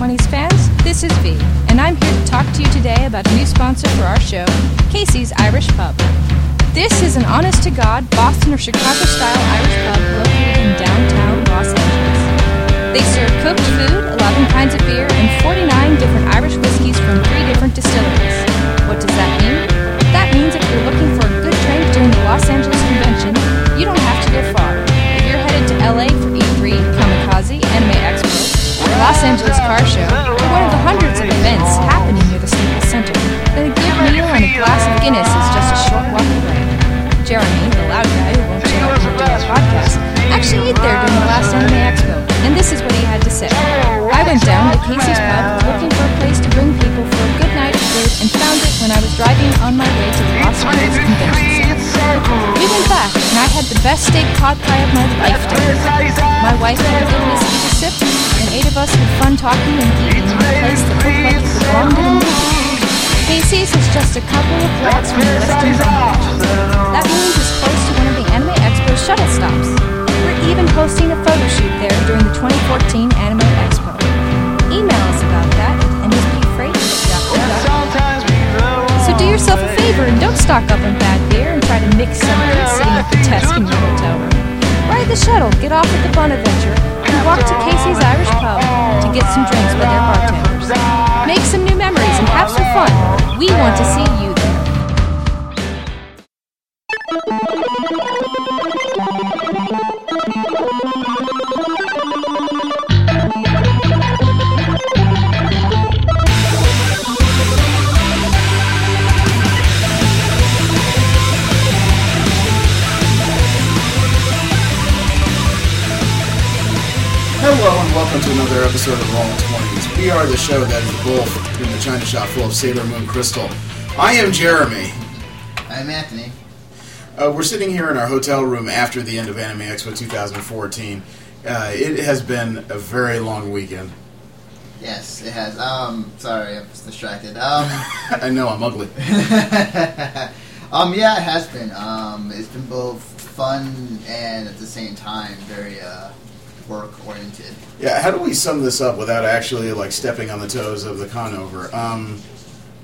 20s fans. This is V, and I'm here to talk to you today about a new sponsor for our show, Casey's Irish Pub. This is an honest to God Boston or Chicago style Irish pub located in downtown Los Angeles. They serve cooked food, 11 kinds of beer, and 49 different Irish whiskeys from three different distilleries. What does that mean? That means if you're looking for a good drink during the Los Angeles convention, you don't have to go far. If you're headed to LA for Los Angeles Car Show, one of the hundreds of events happening near the Staples Center, then a good meal and a glass of Guinness is just a short walk away. Jeremy, the loud guy who won't shut up do our podcast, actually ate there during the last Anime Expo, and this is what he had to say. I went down to Casey's Pub looking for a place to bring people for a good night of food and found it when I was driving on my way to the Los Angeles Convention Center. We went back, and I had the best steak pot pie of my life. My wife had a good whiskey to sip, eight of us had fun talking and eating in a place that looked like it belonged in a movie. Is just a couple of blocks from the Westin. That means it's close to one of the Anime Expo shuttle stops. We're even hosting a photo shoot there during the 2014 Anime Expo. Email us about that at mspfreight.com. So do yourself a favor and don't stock up on bad beer and try to mix something sitting at the desk in your hotel room. Ride the shuttle, get off at the Bonaventure, and walk to Casey's Irish Pub to get some drinks by their bartenders. Make some new memories and have some fun. We want to see you and welcome to another episode of Rolling Twenties. We are the show that is both in the China shop full of Sailor Moon crystal. I am Jeremy. I'm Anthony. Uh, we're sitting here in our hotel room after the end of Anime Expo 2014. Uh, it has been a very long weekend. Yes, it has. Um, sorry, I was distracted. Um, I know I'm ugly. um, yeah, it has been. Um, it's been both fun and at the same time very uh, work oriented. Yeah, how do we sum this up without actually like stepping on the toes of the Conover? Um,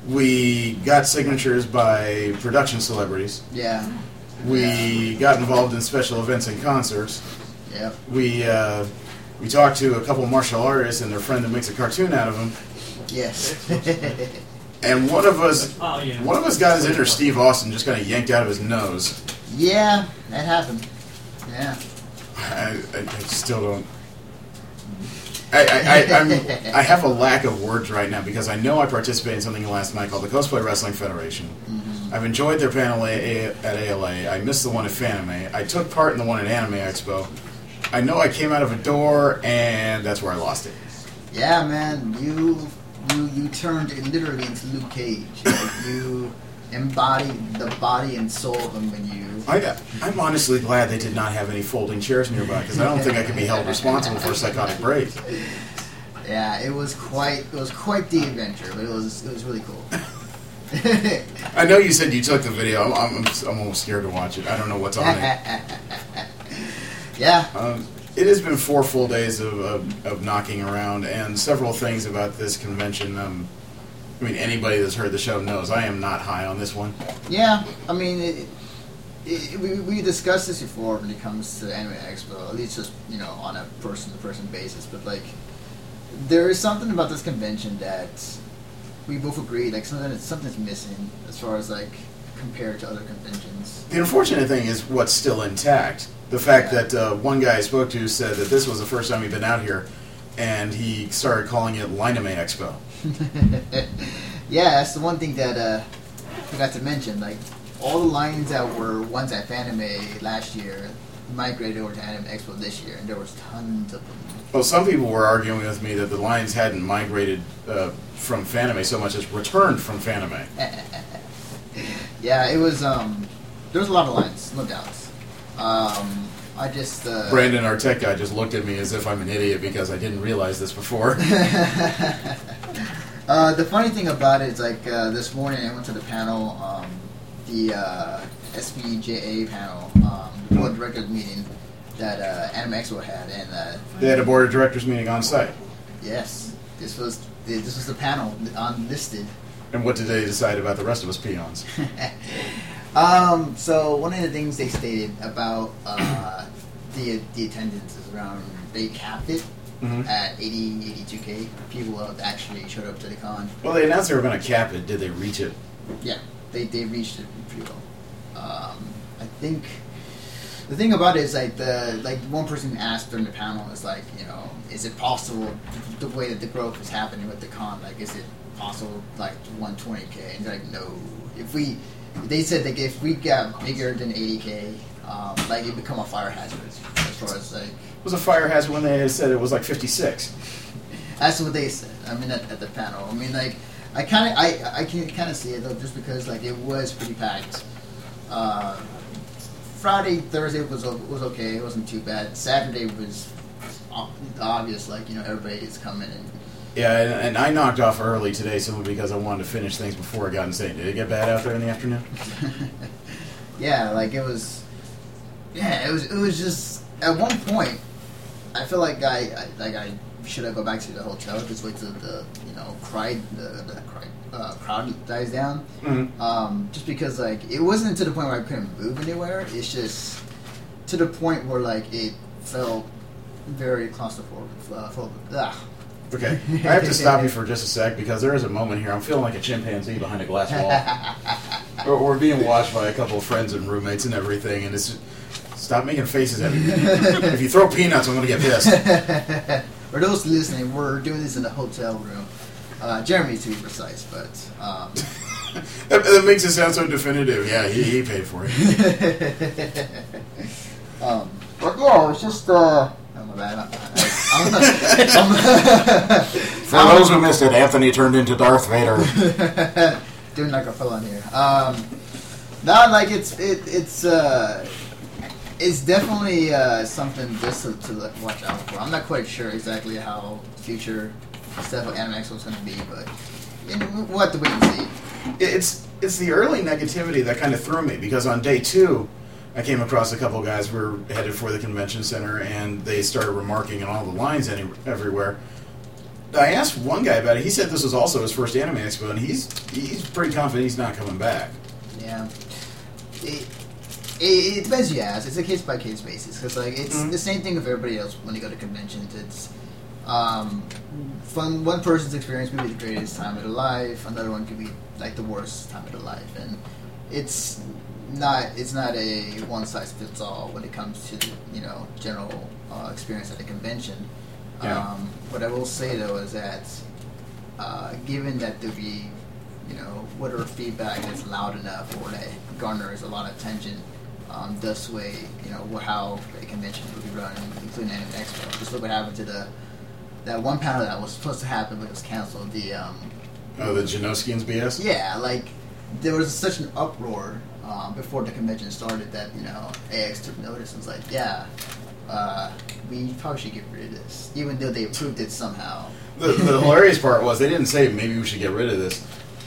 we got signatures by production celebrities. Yeah. We got involved in special events and concerts. Yep. We uh, we talked to a couple martial artists and their friend that makes a cartoon out of them. Yes. And one of us, Oh, yeah. one of us got his inner Steve Austin just kind of yanked out of his nose. yeah, that happened. Yeah. I, I, I still don't. I, I, I, I'm, I have a lack of words right now because I know I participated in something last night called the Cosplay Wrestling Federation. Mm-hmm. I've enjoyed their panel a, a, at ALA. I missed the one at Fanime. I took part in the one at Anime Expo. I know I came out of a door and that's where I lost it. Yeah, man, you you you turned it literally into Luke Cage. Like, you embodied the body and soul of him when you. I, I'm honestly glad they did not have any folding chairs nearby because I don't think I could be held responsible for a psychotic break. Yeah, it was quite it was quite the adventure, but it was it was really cool. I know you said you took the video. I'm, I'm, I'm almost scared to watch it. I don't know what's on it. yeah, Um, it has been four full days of, of, of knocking around, and several things about this convention. Um, I mean, anybody that's heard the show knows I am not high on this one. yeah. I mean, it, it, we we discussed this before when it comes to Anime Expo, at least just you know on a person to person basis. But like, there is something about this convention that we both agree like something something's missing as far as like compared to other conventions. The unfortunate thing is what's still intact. The fact Yeah. that uh, one guy I spoke to said that this was the first time he'd been out here, and he started calling it Liname Expo. yeah, that's the one thing that uh, I forgot to mention. Like all the lines that were once at Fanime last year migrated over to Anime Expo this year, and there was tons of them. Well, some people were arguing with me that the lines hadn't migrated uh, from Fanime so much as returned from Fanime. Yeah, it was. Um, there was a lot of lines, no doubt. Um, I just uh, Brandon, our tech guy, just looked at me as if I'm an idiot because I didn't realize this before. uh, the funny thing about it is, like uh, this morning, I went to the panel, um, the uh, SPJA panel, um, board directors meeting that uh, Anime Expo had, and uh, they had a board of directors meeting on site. yes, this was this was the panel unlisted. And what did they decide about the rest of us peons? Um, so one of the things they stated about uh, the the attendance is around they capped it Mhm. at 80, 82k people actually showed up to the con. Well, they announced they were going to cap it. Did they reach it? Yeah, they they reached it pretty well. Um, I think the thing about it is like the like one person asked during the panel is like you know is it possible the way that the growth is happening with the con like is it possible like 120k and they're like no if we they said that if we got bigger than 80k um, like it become a fire hazard as far as like It was a fire hazard when they said it was like 56. That's what they said. I mean, at, at the panel. I mean, like, I kind of, I, I can kind of see it though, just because like it was pretty packed. Uh, Friday, Thursday was was okay. It wasn't too bad. Saturday was obvious. Like you know, everybody is coming and Yeah, and, and I knocked off early today simply because I wanted to finish things before I got insane. Did it get bad out there in the afternoon? yeah, like it was. Yeah, it was. It was just at one point. I feel like I, I like I should I go back to the hotel just wait till the you know cry the, the uh, crowd dies down. Mm-hmm. Um, just because like it wasn't to the point where I couldn't move anywhere. It's just to the point where like it felt very claustrophobic. Uh. Okay, I have to stop you for just a sec because there is a moment here. I'm feeling like a chimpanzee behind a glass wall. we're, we're being watched by a couple of friends and roommates and everything, and it's stop making faces at me. if you throw peanuts, I'm gonna get pissed. For those listening, we're doing this in a hotel room. Uh, Jeremy, to be precise, but um, That, that makes it sound so definitive. Yeah, he, he paid for it. um, but yeah, it's just uh, I, I'm, For those who missed it, Anthony turned into Darth Vader. doing like a felon here. Um, no, like it's it, it's uh, it's definitely uh, something just to, to like, watch out for. I'm not quite sure exactly how future stuff with Anime was going to be, but you know, we'll have to wait and see. it's it's the early negativity that kind of threw me because on day two, I came across a couple guys who were headed for the convention center and they started remarking on all the lines any, everywhere. I asked one guy about it. He said this was also his first anime expo, and he's he's pretty confident he's not coming back. Yeah. It, it, it depends you ask. It's a case by case basis because like it's Mhm. the same thing with everybody else when they go to conventions. It's um, from one person's experience could be the greatest time of their life. Another one could be like the worst time of their life, and it's not it's not a one size fits all when it comes to the, you know general uh, experience at a convention. Yeah. Um, what I will say though is that uh, given that there be you know, whatever feedback is loud enough or that garners a lot of attention um, does sway, you know, how a convention would be run, including Anime Expo. Just look what happened to the that one panel that was supposed to happen but it was canceled. The um, Oh, the Janoskians BS. yeah, like there was such an uproar um, before the convention started that you know AX took notice and was like, yeah, uh, we probably should get rid of this, even though they approved it somehow. The, the hilarious part was they didn't say maybe we should get rid of this.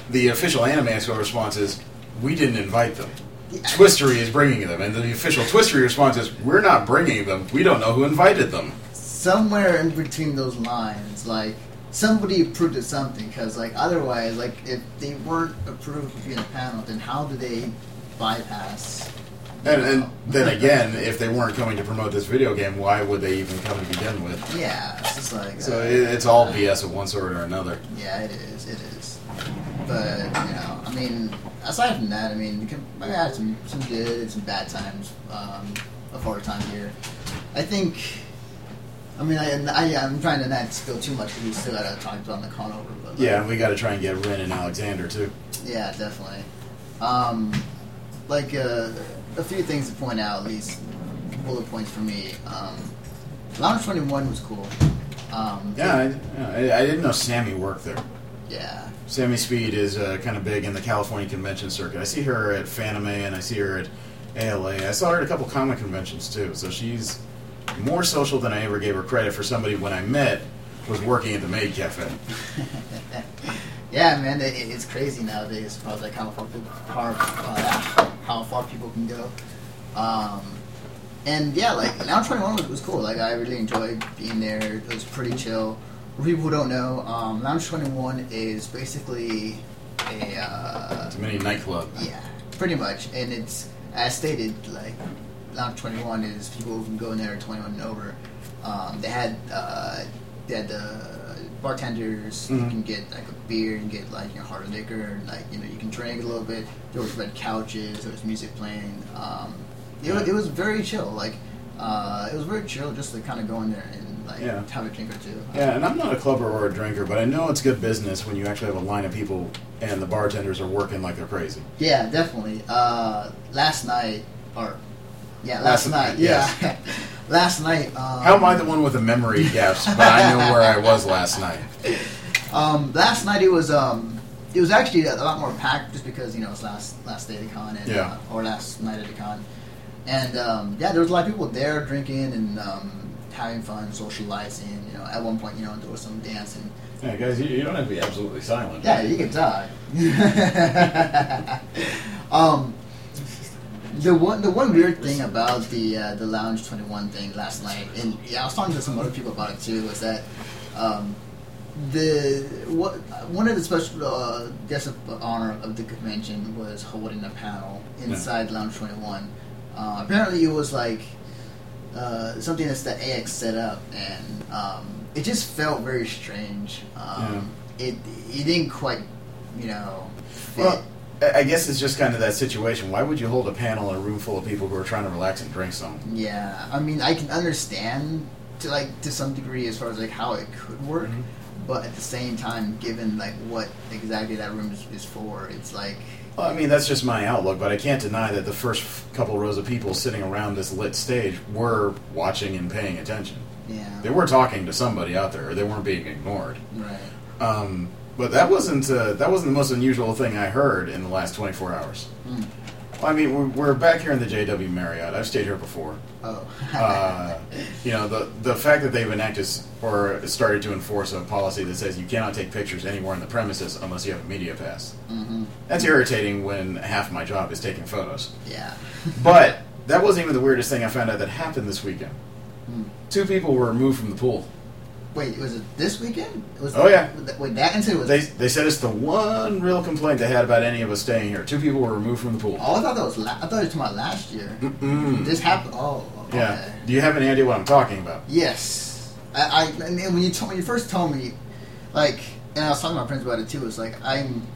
The official Anime Expo response is, "We didn't invite them. Yeah. Twistery is bringing them." And the official Twistery response is, "We're not bringing them. We don't know who invited them." somewhere in between those lines, like somebody approved of something. Because like otherwise, like if they weren't approved to be in a panel, then how do they bypass? And, and then again, if they weren't coming to promote this video game, why would they even come to begin with? Yeah, it's just like So uh, it, it's all BS of one sort or another. Yeah, it is. It is. But you know, I mean, aside from that, I mean, I had some some good and some bad times. Um, a hard time here. I think. I mean, I, I I'm trying to not spill too much because we still gotta talk about the con over. But like, Yeah, we got to try and get Ren and Alexander too. Yeah, definitely. Um, like uh, a few things to point out, at least bullet points for me. Um, Lounge Twenty One was cool. Um, Yeah, I, I, I didn't know Sammy worked there. yeah, Sammy Speed is uh, kind of big in the California convention circuit. I see her at Fanime and I see her at ALA. I saw her at a couple comic conventions too. So she's more social than I ever gave her credit for somebody when I met was working at the Maid Cafe. yeah, man, it, it's crazy nowadays about like how how, uh, how far people can go. Um, and yeah, like Lounge Twenty One was, was cool. Like I really enjoyed being there. It was pretty chill. For people who don't know, um, Lounge Twenty One is basically a uh, It's a mini nightclub. yeah, pretty much, and it's as stated like Lounge Twenty One is people who can go in there twenty one and over. Um, they had uh, they had the bartenders. You Mhm. can get like a beer, and get like you know hard liquor, and like you know you can drink a little bit. There was red couches, there was music playing. Um, it, was, Yeah. it was very chill. Like uh, it was very chill just to kind of go in there and like Yeah. have a drink or two. Yeah, and I'm not a clubber or a drinker, but I know it's good business when you actually have a line of people and the bartenders are working like they're crazy. Yeah, definitely. Uh, last night, or yeah, last, Last night, night, yeah, last night. Um, How am I the one with the memory gaps? But I know where I was last night. Um, last night it was um, it was actually a lot more packed just because you know it's last last day of the con and Yeah. uh, or last night of the con, and um, yeah, there was a lot of people there drinking and um, having fun, socializing. You know, at one point, you know, there was some dancing. Yeah, guys, you, you don't have to be absolutely silent. Yeah, you can talk. um, the one the one weird thing about the uh, the Lounge Twenty One thing last night, and yeah, I was talking to some other people about it too, was that um, the what one of the special uh, guests of honor of the convention was holding a panel inside Lounge Twenty One. Uh, apparently, it was like uh, something that's the AX set up, and um, it just felt very strange. Um, It it didn't quite, you know, fit. Well, I guess it's just kind of that situation. Why would you hold a panel in a room full of people who are trying to relax and drink some? Yeah, I mean, I can understand to like to some degree as far as like how it could work, Mhm. but at the same time, given like what exactly that room is, is for, it's like Well, I mean, that's just my outlook, but I can't deny that the first couple rows of people sitting around this lit stage were watching and paying attention. yeah, They were talking to somebody out there, or they weren't being ignored. right. Um, but that wasn't uh, that wasn't the most unusual thing I heard in the last 24 hours. Mm. Well, I mean, we're, we're back here in the JW Marriott. I've stayed here before. Oh, Uh, you know, the the fact that they've enacted or started to enforce a policy that says you cannot take pictures anywhere in the premises unless you have a media pass. hmm That's irritating when half my job is taking photos. yeah. But that wasn't even the weirdest thing I found out that happened this weekend. Hmm. Two people were removed from the pool. Wait, was it this weekend? Was Oh, yeah. Wait, that incident was. They, they said it's the one real complaint they had about any of us staying here. Two people were removed from the pool. oh, I thought that was. La- I thought were talking about last year. Mm-mm. This happened. Oh, okay. Yeah. Do you have any idea what I'm talking about? Yes, I, I and then when you told when you first told me, like, and I was talking to my friends about it too. It's like I'm,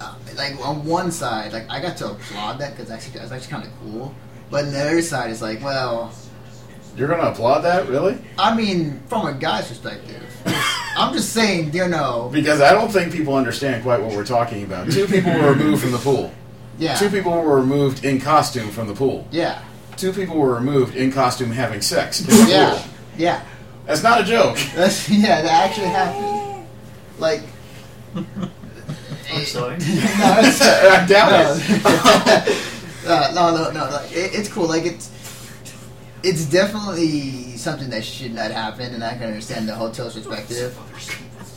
uh, like on one side, like I got to applaud that because actually that's actually kind of cool. But on the other side, it's like, well, You're going to applaud that, really? I mean, from a guy's perspective, I'm just saying, you know, Because I don't think people understand quite what we're talking about. Two people were removed from the pool. yeah, Two people were removed in costume from the pool. yeah, Two people were removed in costume having sex in the yeah, pool. yeah. That's not a joke. That's yeah, that actually happened. Like, I'm sorry. no, it's, I doubt it. uh, no, no, no. Like, it, it's cool. Like it's, it's definitely something that should not happen, and I can understand the hotel's perspective.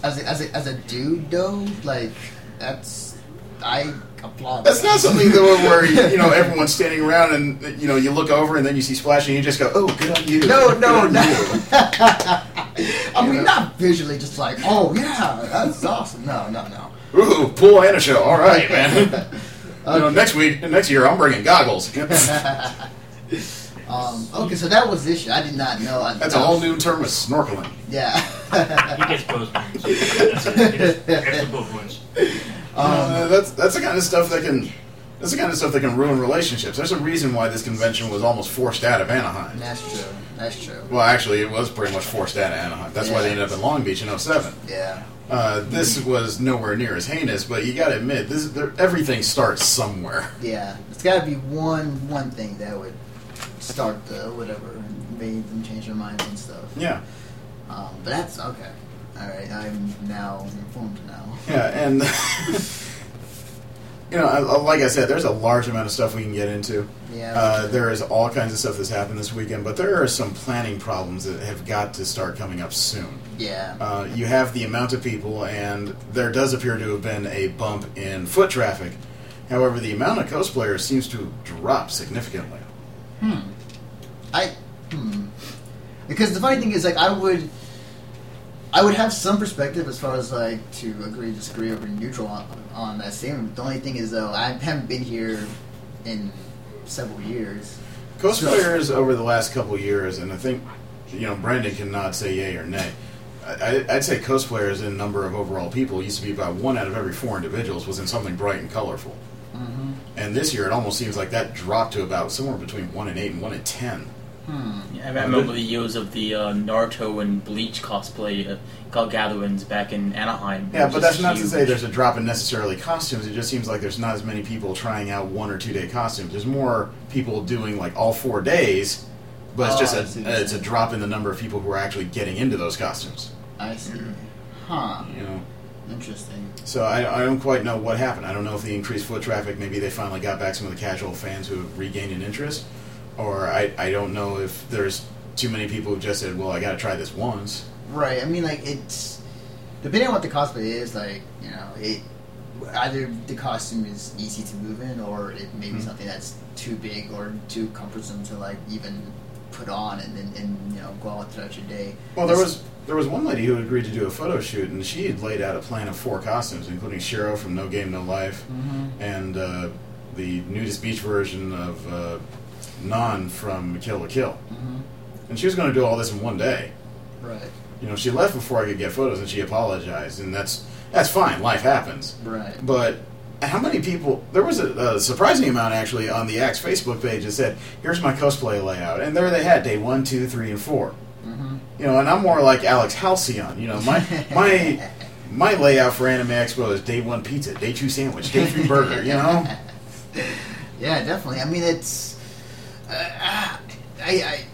As a, as a, as a dude, though, like that's I applaud. That's that. not something that where you, know everyone's standing around and you know you look over and then you see splashing and you just go, oh, good on you. No, no, no. I mean, not visually, just like, oh yeah, that's awesome. No, no, no. Ooh, pool and a show. All right, man. You know, next week, next year, I'm bringing goggles. Um, okay, so that was this year. I did not know. I, That's a whole new term of snorkeling. Yeah. He gets both points. That's it. He gets extra both points. Um, Uh, that's that's the kind of stuff that can that's the kind of stuff that can ruin relationships. There's a reason why this convention was almost forced out of Anaheim. That's true. That's true. Well, actually, it was pretty much forced out of Anaheim. That's why they ended up in Long Beach in 07. Yeah. Uh, this was nowhere near as heinous, but you got to admit, this everything starts somewhere. Yeah. It's got to be one one thing that would start the whatever and made them change their minds and stuff. Yeah, Um, but that's okay. All right. I'm now informed now. yeah, and you know, I- I- like I said, there's a large amount of stuff we can get into. Yeah. Uh, there is all kinds of stuff that's happened this weekend, but there are some planning problems that have got to start coming up soon. yeah. Uh, you have the amount of people, and there does appear to have been a bump in foot traffic. However, the amount of cosplayers seems to drop significantly. Hmm. I hmm. Because the funny thing is, like, I would, I would have some perspective as far as like to agree, disagree, or be neutral on, on that statement. The only thing is though, I haven't been here in several years. Cosplayers over the last couple of years, and I think you know Brandon cannot say yay or nay. I, I'd say cosplayers in number of overall people used to be about one out of every four individuals was in something bright and colorful. Mm-hmm. And this year, it almost seems like that dropped to about somewhere between one and eight and one and ten. Hmm. Yeah, I remember the years of the uh, Naruto and Bleach cosplay uh, got gatherings back in Anaheim. Yeah, but just that's not to say there's a drop in necessarily costumes. It just seems like there's not as many people trying out one or two day costumes. There's more people doing like all four days, but it's Oh, just I a what it's a drop in the number of people who are actually getting into those costumes. I see. Huh. You know. Interesting. So I, I don't quite know what happened. I don't know if the increased foot traffic, maybe they finally got back some of the casual fans who have regained an interest, or I, I don't know if there's too many people who just said, well, I got to try this once. Right. I mean, like it's depending on what the cosplay is. Like you know, it either the costume is easy to move in, or it may be Mhm. something that's too big or too cumbersome to like even put on and then and, you know go out throughout your day. Well, there was there was one lady who agreed to do a photo shoot, and she had laid out a plan of four costumes, including Shiro from No Game No Life, Mhm. and uh, the nudist beach version of uh, Non from Kill la Kill. Mhm. And she was going to do all this in one day. Right. You know, she left before I could get photos, and she apologized, and that's that's fine. Life happens. Right. But how many people? There was a, a surprising amount actually on the Axe Facebook page that said, "Here's my cosplay layout," and there they had day one, two, three, and four. Mm-hmm. You know, and I'm more like Alex Halcyon. You know, my my my layout for Anime Expo is day one pizza, day two sandwich, day three burger. You know, Yeah, definitely. I mean, it's. Uh, I, I,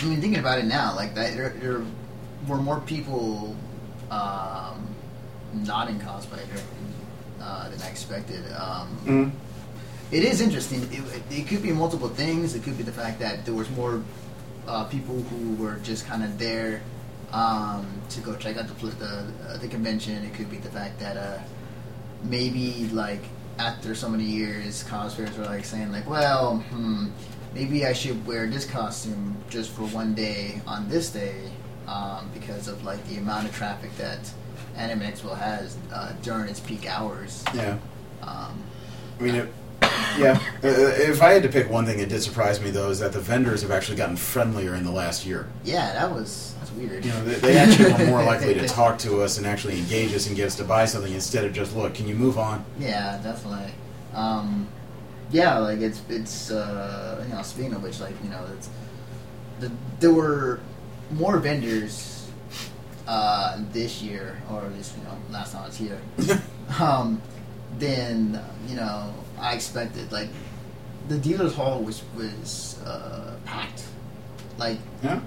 I mean, thinking about it now, like that, there, there were more people um, not in cosplay uh, than I expected. Um, mm It is interesting. It, it could be multiple things. It could be the fact that there was more uh, people who were just kind of there um, to go check out the the, uh, the convention. It could be the fact that uh, maybe like after so many years, cosplayers were like saying like, well, hmm, maybe I should wear this costume just for one day on this day um, because of like the amount of traffic that Anime Expo has uh, during its peak hours. yeah. Um, I mean, it, yeah. Uh, if I had to pick one thing that did surprise me though, is that the vendors have actually gotten friendlier in the last year. Yeah, that was that's weird. You know, they, they actually were more likely to talk to us and actually engage us and get us to buy something instead of just look. Can you move on? Yeah, definitely. Um, yeah, like it's it's uh, you know speaking of which, like you know, it's the, there were more vendors uh, this year, or at least you know last time I was here, um, than you know I expected. Like the dealers hall was was uh, packed. Like Yeah.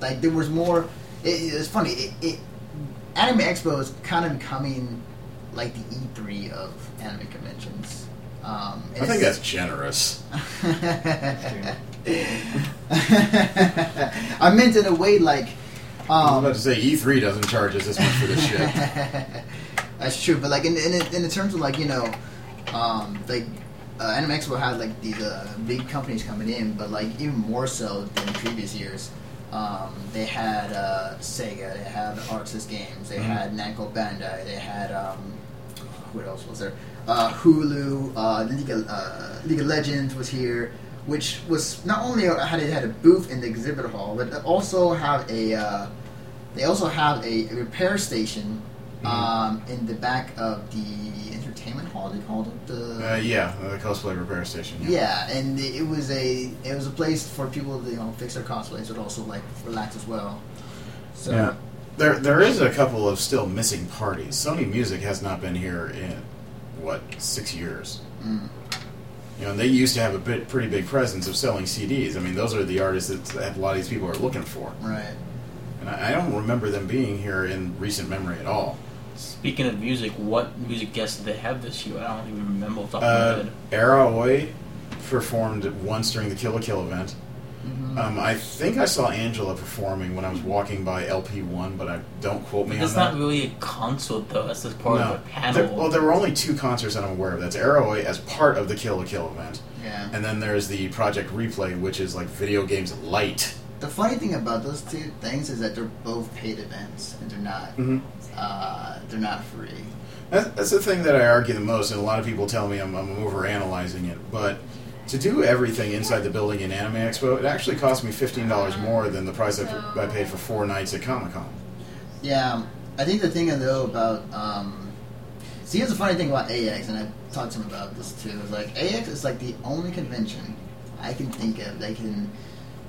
like there was more. It, it's funny. It, it Anime Expo is kind of becoming like the E3 of anime conventions. Um, I think that's generous. I meant in a way like. I was Um, about to say E3 doesn't charge us this much for this shit. That's true, but like in in, in the terms of like you know, um, like uh, Anime Expo had like these uh, big companies coming in, but like even more so than previous years. Um, they had uh, Sega, they had Aksys Games, they Mhm. had Namco Bandai, they had um, what else was there? Uh, Hulu, uh, League of, uh, League of Legends was here, which was not only had it had a booth in the exhibit hall, but also have a uh, they also have a repair station Mhm. um, in the back of the entertainment hall. They called it the Uh, yeah, the cosplay repair station. yeah, and it was a it was a place for people to you know fix their cosplays, but also like relax as well. So Yeah. There, there is a couple of still missing parties. Sony Music has not been here in what six years. mm, You know, and they used to have a bit, pretty big presence of selling CDs. I mean, those are the artists that, that a lot of these people are looking for. right. And I, I don't remember them being here in recent memory at all. Speaking of music, what music guests did they have this year? I don't even remember off the top of Uh, my head. Eir Aoi performed once during the Kill la Kill event. Um, I think I saw Angela performing when I was walking by LP1, but I don't quote me But that's on that. not really a concert though. That's just part of a There- panel. well, there were only two concerts that I'm aware of. That's Eir Aoi as part of the Kill la Kill event, yeah. and then there's the Project Replay, which is like video games light the funny thing about those two things is that they're both paid events and they're not hmm uh, they're not free. That's, that's the thing that I argue the most, and a lot of people tell me I'm, I'm over analyzing it. But to do everything inside the building in Anime Expo, it actually cost me fifteen dollars more than the price I, I paid for four nights at Comic Con. Yeah, I think the thing though about um, see, here's the funny thing about AX, and I talked to him about this too. Is like AX is like the only convention I can think of that can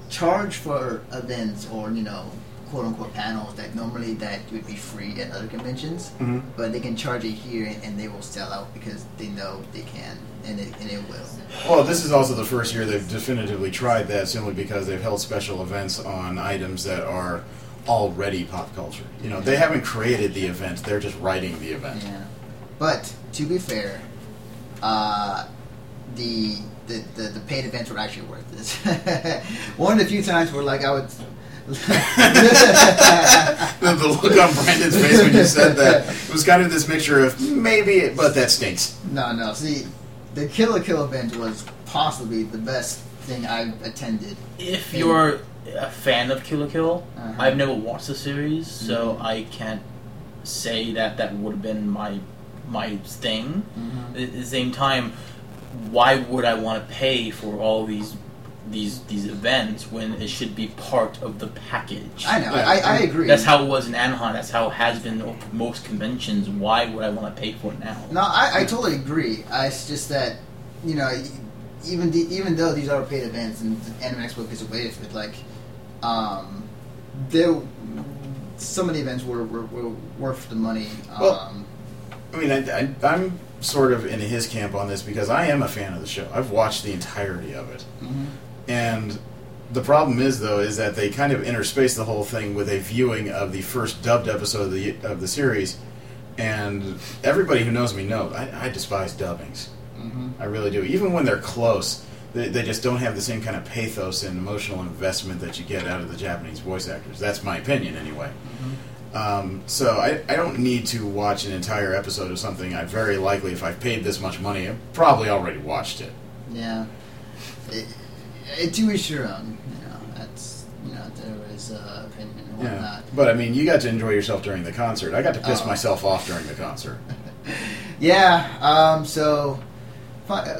charge for events or you know quote unquote panels that normally that would be free at other conventions, Mhm. but they can charge it here and, and they will sell out because they know they can and it, and it will. Well, this is also the first year they've definitively tried that, simply because they've held special events on items that are already pop culture. You know, they haven't created the event; they're just writing the event. Yeah, but to be fair, uh, the, the the the paid events were actually worth this. One of the few times where like I would. the, the look on Brandon's face when you said that it was kind of this mixture of maybe, but that stinks. no, no. See, the Kill la Kill event was possibly the best thing I've attended. If you're a fan of Kill la Kill, Uh-huh. I've never watched the series, so Mhm. I can't say that that would have been my my thing. Mhm. At the same time, why would I want to pay for all these these these events when it should be part of the package? I know. Yeah, I, I agree. That's how it was in Anaheim. That's how it has been at most conventions. Why would I want to pay for it now? No, I, I totally agree. I, it's just that you know, even the, even though these are paid events and Anime Expo is away with it, like um, there some of the events were, were, were worth the money. Um, Well- I mean, I, I, I'm sort of in his camp on this because I am a fan of the show. I've watched the entirety of it. mhm. And the problem is, though, is that they kind of interspace the whole thing with a viewing of the first dubbed episode of the of the series. And everybody who knows me knows I, I despise dubbings. Mhm. I really do. Even when they're close, they, they just don't have the same kind of pathos and emotional investment that you get out of the Japanese voice actors. That's my opinion, anyway. Um, so I, I don't need to watch an entire episode of something. I very likely, if I've paid this much money, I've probably already watched it. Yeah. It, to each your own. You know, that's you know there is uh, opinion and Yeah. whatnot. But I mean, you got to enjoy yourself during the concert. I got to piss Oh. myself off during the concert. Yeah. Um, so,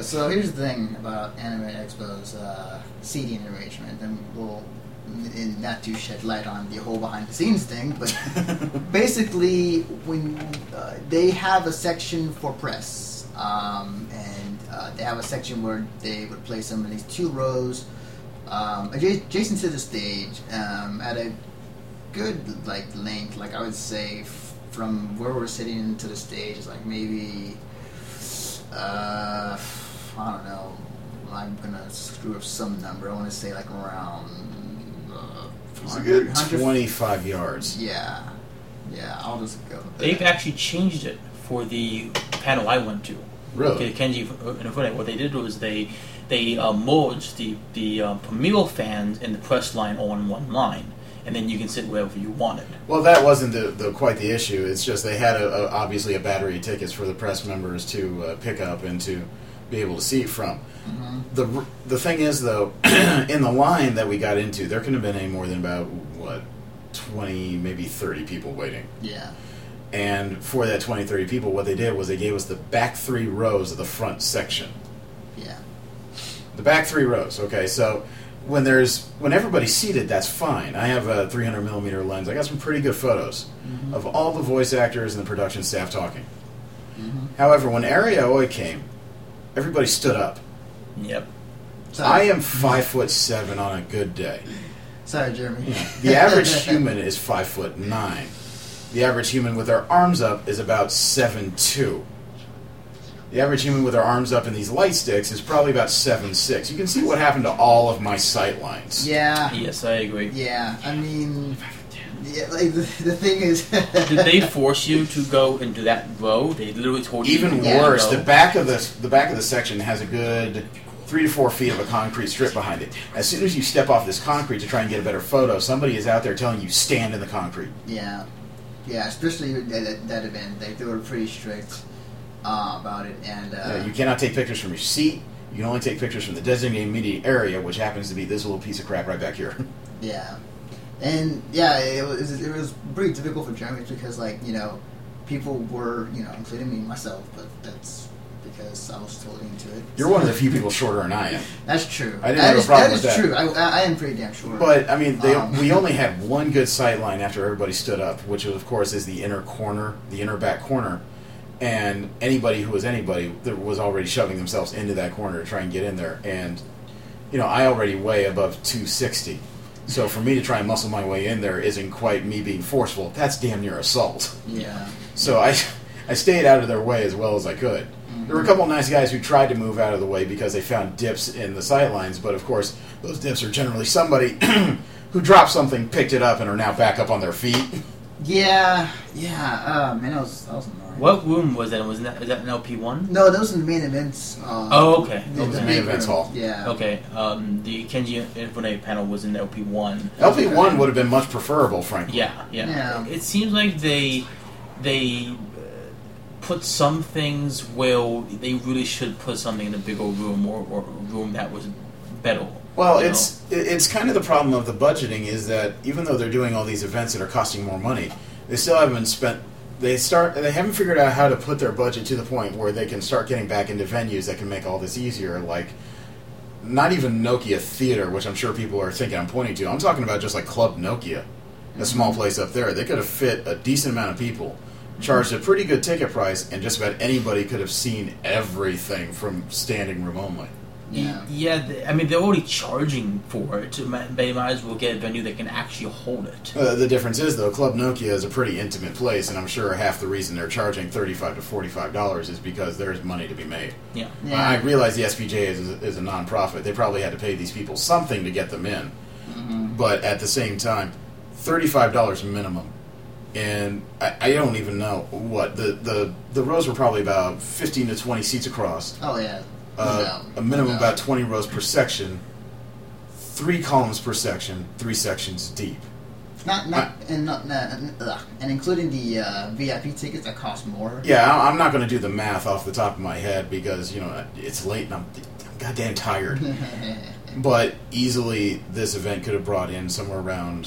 so here's the thing about Anime Expo's uh, seating arrangement, and we'll not to shed light on the whole behind the scenes thing, but basically, when uh, they have a section for press, um, and uh, they have a section where they would place them of these two rows um, adja- adjacent to the stage um, at a good like length. Like I would say, f- from where we're sitting to the stage is like maybe uh, I don't know. I'm gonna screw up some number. I want to say like around. Uh, It's a good 25 yards. Yeah, yeah. I'll just go. with They've actually changed it for the panel I went to. Really? Okay, Kenji Inafune. What they did was they they uh, merged the the uh, Camille fans and the press line all in one line, and then you can sit wherever you wanted. Well, that wasn't the, the quite the issue. It's just they had a, a, obviously a battery of tickets for the press members to uh, pick up and to be able to see from. Mhm. The the thing is though, in the line that we got into, there couldn't have been any more than about what 20 maybe 30 people waiting. Yeah. And for that 20 30 people, what they did was they gave us the back 3 rows of the front section. Yeah. The back 3 rows. Okay, so when there's when everybody's seated, that's fine. I have a 300 millimeter lens. I got some pretty good photos Mhm. of all the voice actors and the production staff talking. Mhm. However, when Eir Aoi came, everybody stood up. Yep. Sorry. I am five foot seven on a good day. Sorry, Jeremy. The average human is five foot nine. The average human with their arms up is about seven two. The average human with their arms up in these light sticks is probably about seven six. You can see what happened to all of my sight lines. Yeah. Yes, I agree. Yeah. I mean, yeah, like the, the thing is. Did they force you to go into that row? They literally told you. Even to Yeah. worse, go. the back of the the back of the section has a good three to four feet of a concrete strip behind it. As soon as you step off this concrete to try and get a better photo, somebody is out there telling you stand in the concrete. Yeah, yeah, especially at that, that event, they, they were pretty strict uh, about it, and uh, Uh, you cannot take pictures from your seat. You can only take pictures from the designated media area, which happens to be this little piece of crap right back here. Yeah, and yeah, it was it was pretty difficult for Jeremy because like you know, people were you know including me myself, but that's because I was totally into it. You're one of the few people shorter than I am. That's true. I didn't That have a problem that with is that. true. I, I, am pretty damn short. But I mean, they, Um. we only had one good sight line after everybody stood up, which of course is the inner corner, the inner back corner, and anybody who was anybody that was already shoving themselves into that corner to try and get in there. And you know, I already weigh above 260, so for me to try and muscle my way in there isn't quite me being forceful. That's damn near assault. yeah, So I, I stayed out of their way as well as I could. There were a couple nice guys who tried to move out of the way because they found dips in the sight lines, but of course, those dips are generally somebody who dropped something, picked it up, and are now back up on their feet. yeah, yeah. Uh, man, that was that was annoying. What room was that? Was that, was that an LP one? No, those are the main events. Um, Oh, okay. The, Okay. the Main events hall. Yeah. Okay. Um, the Kenji Inafune panel was in LP one. LP1 would have been much preferable, frankly. Yeah, yeah, Yeah. It seems like they they put some things where they really should put something in a bigger room or, or a room that was better. Well, it's it- it's kind of the problem of the budgeting is that even though they're doing all these events that are costing more money, they still haven't spent. They start. They haven't figured out how to put their budget to the point where they can start getting back into venues that can make all this easier. Like, not even Nokia Theater, which I'm sure people are thinking I'm pointing to. I'm talking about just like Club Nokia, a small mm-hmm. place up there. They could have fit a decent amount of people, charged a pretty good ticket price, and just about anybody could have seen everything from standing room only. Yeah. Yeah, th- I mean they're already charging for it. Ma- They might as well get a venue that can actually hold it. Uh, the difference is, though, Club Nokia is a pretty intimate place, and I'm sure half the reason they're charging thirty-five to forty-five dollars is because there's money to be made. Yeah. Yeah. I realize the SPJ is a, is a non-profit; they probably had to pay these people something to get them in, Mm-hmm. but at the same time, thirty-five dollars minimum, and I, I don't even know what the, the the rows were probably about fifteen to twenty seats across, Oh yeah. Uh, doubt. a minimum No about twenty rows per section, three columns per section, three sections deep. Not not and not, not ugh. and including the uh, VIP tickets that cost more. Yeah, I- I'm not going to do the math off the top of my head because you know it's late and I'm, I'm goddamn tired. but easily, this event could have brought in somewhere around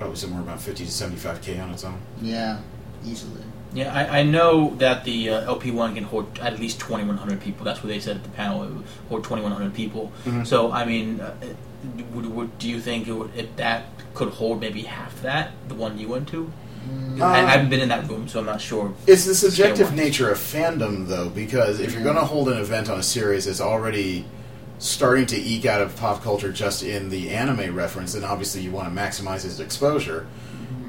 probably somewhere about 50 to 75 k on its own. yeah, easily. Yeah, I, I know that the uh, LP one can hold at least twenty one hundred people. That's what they said at the panel. It would hold twenty one hundred people. Mhm. So I mean, uh, would, would do you think it would, if that could hold maybe half that the one you went to? Mm, Uh, I, I haven't been in that room, so I'm not sure. It's the subjective nature of fandom, though, because if you're going to hold an event on a series that's already starting to eke out of pop culture just in the anime reference, then obviously you want to maximize his exposure.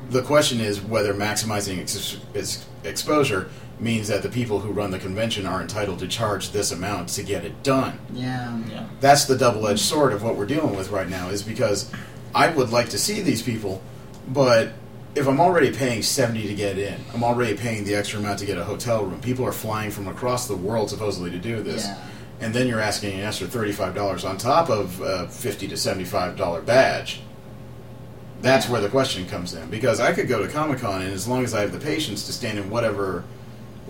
The question is whether maximizing ex- its exposure means that the people who run the convention are entitled to charge this amount to get it done. yeah. Yeah. That's the double-edged sword of what we're dealing with right now. Is because I would like to see these people, but if I'm already paying seventy to get in, I'm already paying the extra amount to get a hotel room. People are flying from across the world supposedly to do this, Yeah. And then you're asking an extra thirty-five dollars on top of a fifty to seventy-five dollar badge. That's where the question comes in because I could go to Comic Con and as long as I have the patience to stand in whatever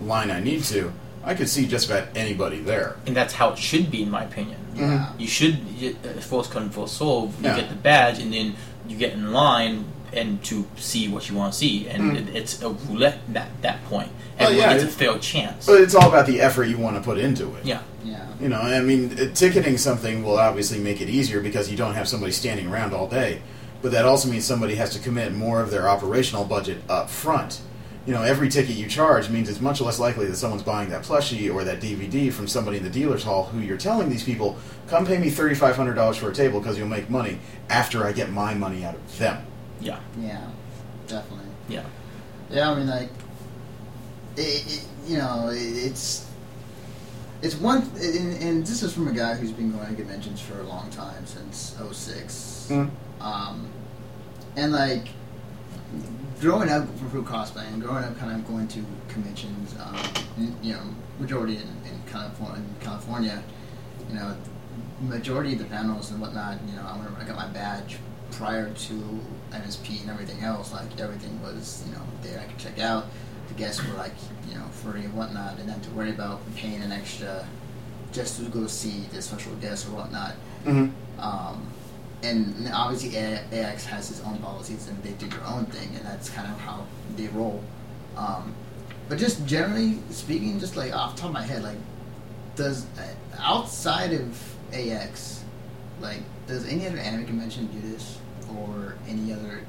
line I need to, I could see just about anybody there. And that's how it should be, in my opinion. Yeah. You should you- uh, first come first serve. You Yeah. get the badge, and then you get in line and to see what you want to see. And Mm. it, it's a roulette at that point. Oh, Everyone yeah, gets a it- fair chance. But it's all about the effort you want to put into it. yeah. Yeah. You know, I mean, uh, ticketing something will obviously make it easier because you don't have somebody standing around all day. But that also means somebody has to commit more of their operational budget up front. You know, every ticket you charge means it's much less likely that someone's buying that plushie or that DVD from somebody in the dealer's hall who you're telling these people, come pay me $3,500 for a table because you'll make money after I get my money out of them. Yeah. Yeah. Definitely. Yeah. Yeah, I mean, like, it, it, you know, it, it's it's one, and, and this is from a guy who's been going to conventions for a long time since 06. Mm. Um, and like growing up through cosplay and growing up kind of going to conventions, um, n- you know, majority in, in, California, in California, you know, majority of the panels and whatnot, you know, I remember I got my badge prior to NSP and everything else, like everything was, you know, there I could check out. The guests were like, you know, free and whatnot, and then to worry about paying an extra just to go see the special guest or whatnot. Mm-hmm. Um, and obviously A- AX has its own policies and they do their own thing, and that's kind of how they roll. Um, but just generally speaking, just like off the top of my head, like does uh, outside of AX, like does any other anime convention do this, or any other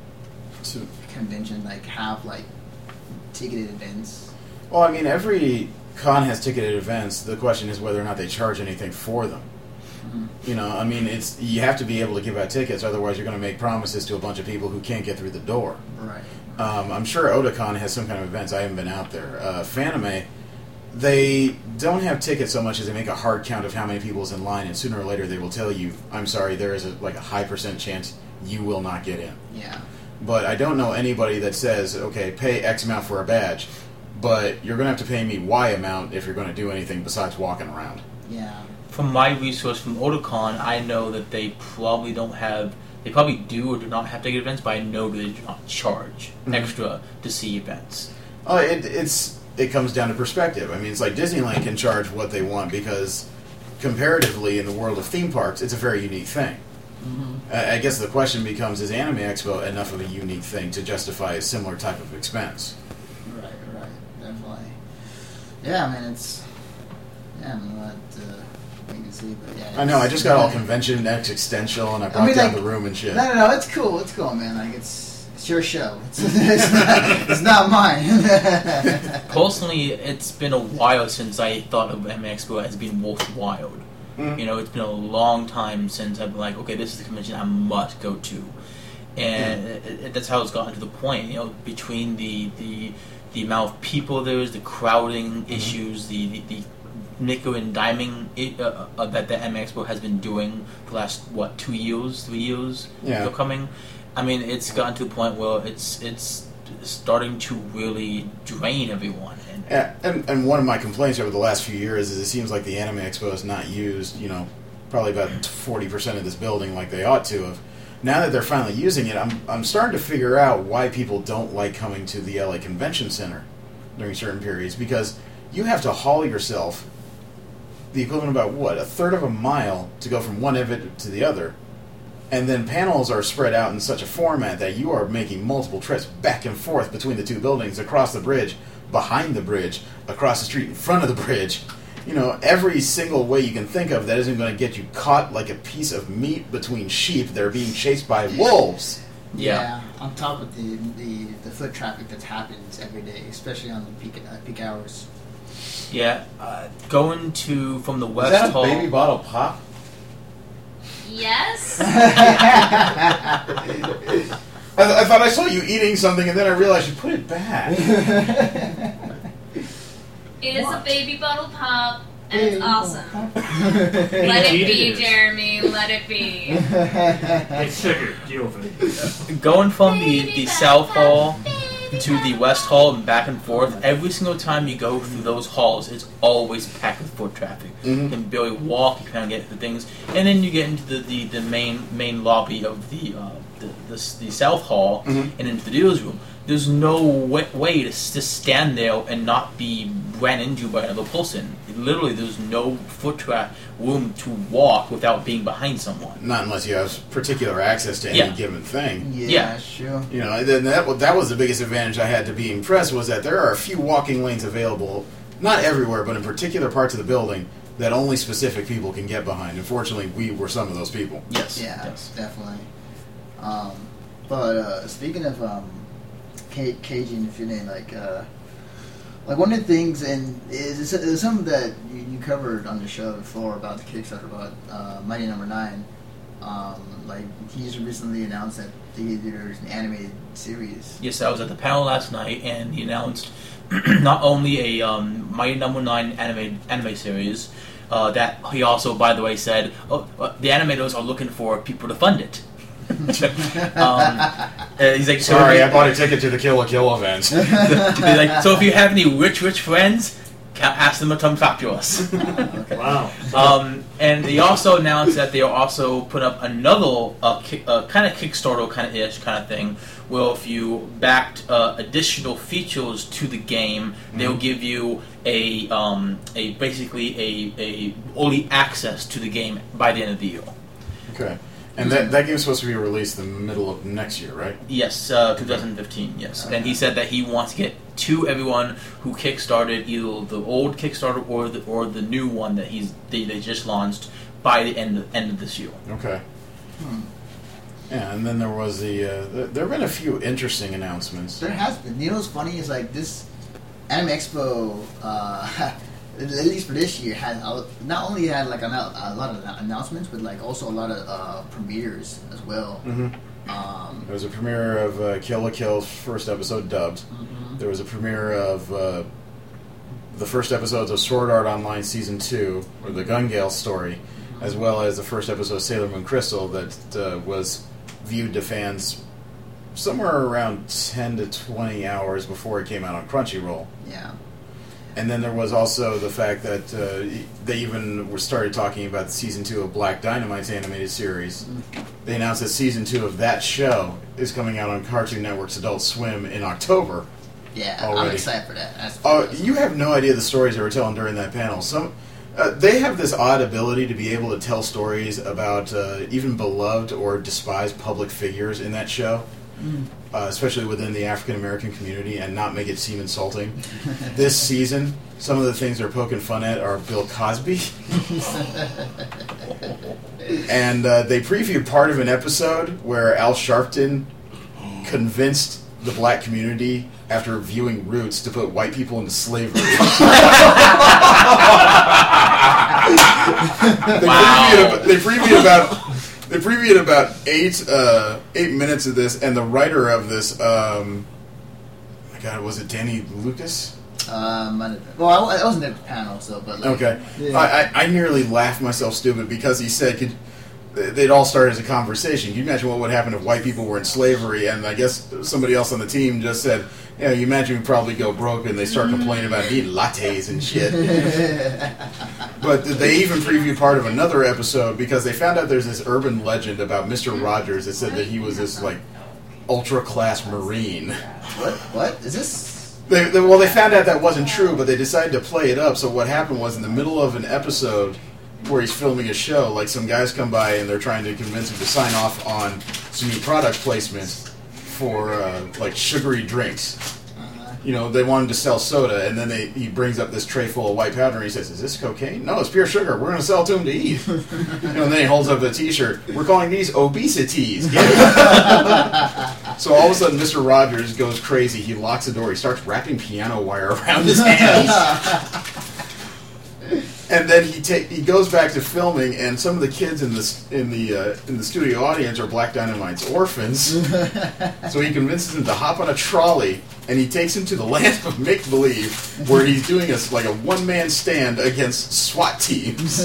So- convention like have like ticketed events? Well, I mean, every con has ticketed events. The question is whether or not they charge anything for them. Mhm. You know, I mean, it's you have to be able to give out tickets, otherwise you're going to make promises to a bunch of people who can't get through the door. Right. Um, I'm sure Otakon has some kind of events. I haven't been out there. Uh, Fanime, they don't have tickets so much as they make a hard count of how many people's in line, and sooner or later they will tell you, "I'm sorry, there is a, like a high percent chance you will not get in." Yeah. But I don't know anybody that says, "Okay, pay X amount for a badge," but you're going to have to pay me Y amount if you're going to do anything besides walking around. Yeah. From my resource from Otakon, I know that they probably don't have. They probably do or do not have ticket events, but I know they do not charge Mhm. extra to see events. Oh, it, it's it comes down to perspective. I mean, it's like Disneyland can charge what they want because, comparatively, in the world of theme parks, it's a very unique thing. Mm-hmm. I I guess the question becomes: Is Anime Expo enough of a unique thing to justify a similar type of expense? Right, right, definitely. Yeah, I mean it's. Yeah, I don't know what uh, we can see, but yeah. I know. I just got all convention existential, and I brought mean, down like- the room and shit. No, no, no. It's cool. It's cool, man. Like it's it's your show. It's, it's, not, it's not mine. Personally, it's been a while since I thought of M Expo as being worthwhile. Mm. You know, it's been a long time since I've been like, okay, this is the convention I must go to, and it, it, that's how it's gotten to the point. You know, between the the the amount of people there is, the crowding Mm-hmm. issues, the the, the nickel and diming i- uh, uh, that the M Expo has been doing the last what two years, three years, Yeah. coming. I mean, it's gotten to the point where it's it's starting to really drain everyone. And, and, and one of my complaints over the last few years is it seems like the Anime Expo is not used, you know, probably about 40% of this building like they ought to have. Now that they're finally using it, I'm, I'm starting to figure out why people don't like coming to the LA Convention Center during certain periods because you have to haul yourself the equivalent of about, what, a third of a mile to go from one event to the other. And then panels are spread out in such a format that you are making multiple trips back and forth between the two buildings, across the bridge, behind the bridge, across the street in front of the bridge. You know, every single way you can think of that isn't going to get you caught like a piece of meat between sheep that are being chased by wolves. Yeah. On top of the, the the foot traffic that happens every day, especially on the peak uh, peak hours. yeah, uh, going to from the west. Is West that a Hall. baby bottle pop? Yes. I, I thought I saw you eating something and then I realized you put it back. It is a baby bottle pop, and Baby it's awesome. bottle Let it be, it is. Jeremy. Let it be. It's sugar. Deal with it. Going from the, Baby the bottle South pop, Hall baby to the West Hall and back and forth, every single time you go through those halls, it's always packed with foot traffic. Mhm. You can barely walk, you can't get the things, and then you get into the, the, the main main lobby of the uh, the, the, the South Hall Mhm. and into the dealer's room. There's no way, way to s- stand there and not be ran into by another person. Literally, there's no foot traffic room to walk without being behind someone. Not unless you have particular access to any Yeah. given thing. yeah, Yeah. sure. You know, and then that that was the biggest advantage I had to being press was that there are a few walking lanes available, not everywhere, but in particular parts of the building that only specific people can get behind. Unfortunately, we were some of those people. Yes. Yeah, Yes. definitely. Um, but uh, speaking of um, ca- caging, if you name like, uh, like one of the things, and is, is something that you, you covered on the show before about the Kickstarter about uh, Mighty Number Nine. Um, like he's recently announced that the, there's an animated series. Yes, I was at the panel last night, and he announced not only a um, Mighty Number Nine anime anime series, uh, that he also, by the way, said oh, uh, the animators are looking for people to fund it. um, uh, he's like, Sorry, if I bought a ticket to the Kill la Kill event. He's like, so if you have any rich, rich friends, ask them to come talk to us. Wow. Um, and they also announced that they are also put up another uh, kick, uh, kind of Kickstarter kind of ish kind of thing, where if you backed uh, additional features to the game, they'll give you a um, a basically a, a early access to the game by the end of the year. Okay. And that, that game's supposed to be released in the middle of next year, right? Yes, uh, 2015. Yes, and he said that he wants to get to everyone who kickstarted either the old Kickstarter or the or the new one that he's they, they just launched by the end of, end of this year. Okay. Yeah, and then there was the. Uh, th- there have been a few interesting announcements. There has been. You know what's funny is like this Anime Expo, uh, at least for this year, had a- not only had like a, a lot of announcements, but like also a lot of uh, premieres as well. hmm Um, There was a premiere of uh, Kill la Kill's first episode dubbed. mhm. There was a premiere of uh, the first episodes of Sword Art Online Season 2, or the Gun Gale story, as well as the first episode of Sailor Moon Crystal that uh, was viewed to fans somewhere around 10 to 20 hours before it came out on Crunchyroll. Yeah. And then there was also the fact that uh, they even were started talking about season two of Black Dynamite's animated series. They announced that season two of that show is coming out on Cartoon Network's Adult Swim in October. Yeah, I'm excited for that. Oh, you have no idea the stories they were telling during that panel. Some uh, they have this odd ability to be able to tell stories about uh, even beloved or despised public figures in that show, uh, especially within the African American community, and not make it seem insulting. this season, some of the things they're poking fun at are Bill Cosby, and uh, they previewed part of an episode where Al Sharpton convinced the black community after viewing Roots to put white people into slavery. they, previewed, ab- they previewed about they previewed about eight uh, eight minutes of this, and the writer of this, um, my God, was it Danny Lucas? Um, I well, I, I wasn't at the panel, so but like, Okay, Yeah. I, I, I nearly laughed myself stupid because he said could, they'd all start as a conversation. Can you imagine what would happen if white people were in slavery? And I guess somebody else on the team just said, "Yeah, you imagine we probably go broke and they start mm-hmm. complaining about needing lattes and shit." but they even previewed part of another episode because they found out there's this urban legend about Mister mm-hmm. Rogers that said that he was this like ultra class marine. what? What is this? They, they, well, they found out that wasn't true, but they decided to play it up. So what happened was, in the middle of an episode where he's filming a show, like some guys come by and they're trying to convince him to sign off on some new product placement for uh, like sugary drinks. You know, they wanted to sell soda, and then they, he brings up this tray full of white powder, and he says, "Is this cocaine? No, it's pure sugar. We're going to sell it to him to eat." you know, and then he holds up the T-shirt. We're calling these obesities. So all of a sudden, Mr. Rogers goes crazy. He locks the door. He starts wrapping piano wire around his hands. And then he take he goes back to filming, and some of the kids in the in the uh, in the studio audience are Black Dynamite's orphans. so he convinces them to hop on a trolley, and he takes him to the land of make believe, where he's doing a like a one man stand against SWAT teams.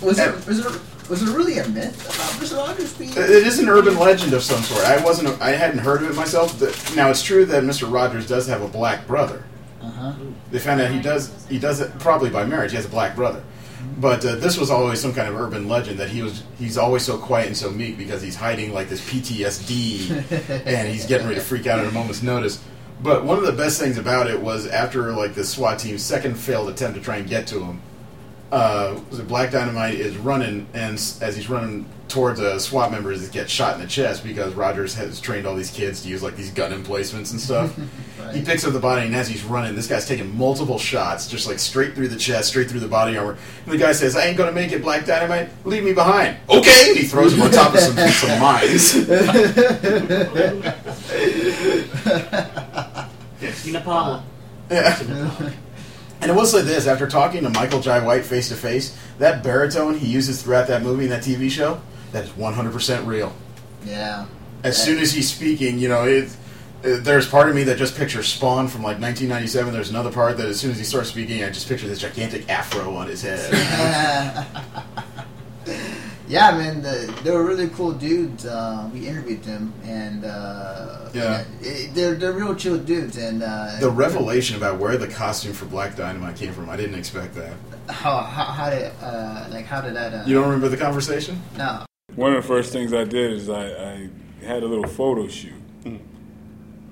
was there was there was there really a myth about Mr. Rogers being? It is an urban legend of some sort. I wasn't I hadn't heard of it myself. Now it's true that Mr. Rogers does have a black brother. Uh huh. They found out he does. He does it probably by marriage. He has a black brother. But uh, this was always some kind of urban legend that he was. He's always so quiet and so meek because he's hiding like this PTSD, and he's getting ready to freak out at a moment's notice. But one of the best things about it was after like the SWAT team's second failed attempt to try and get to him, uh, was it Black Dynamite is running, and as he's running towards a SWAT member, he gets shot in the chest because Rogers has trained all these kids to use like these gun emplacements and stuff. He picks up the body, and as he's running, this guy's taking multiple shots, just like straight through the chest, straight through the body armor. And the guy says, "I ain't gonna make it, Black Dynamite. Leave me behind." Okay, and he throws him on top of some, some mines. Yes, no problem. Yeah. And I will say this: after talking to Michael Jai White face to face, that baritone he uses throughout that movie and that TV show, that is 100% real. Yeah. As soon as he's speaking, you know, it, uh, there's part of me that just pictures Spawn from like 1997. There's another part that as soon as he starts speaking, I just picture this gigantic afro on his head. yeah, man, the, they were really cool dudes. Uh, we interviewed them, and uh, Yeah. it- they're they're real chill dudes. And uh, the revelation about where the costume for Black Dynamite came from, I didn't expect that. how, how how did uh, like how did that? Uh, You don't remember the conversation? no. One of the first things I did is I, I had a little photo shoot.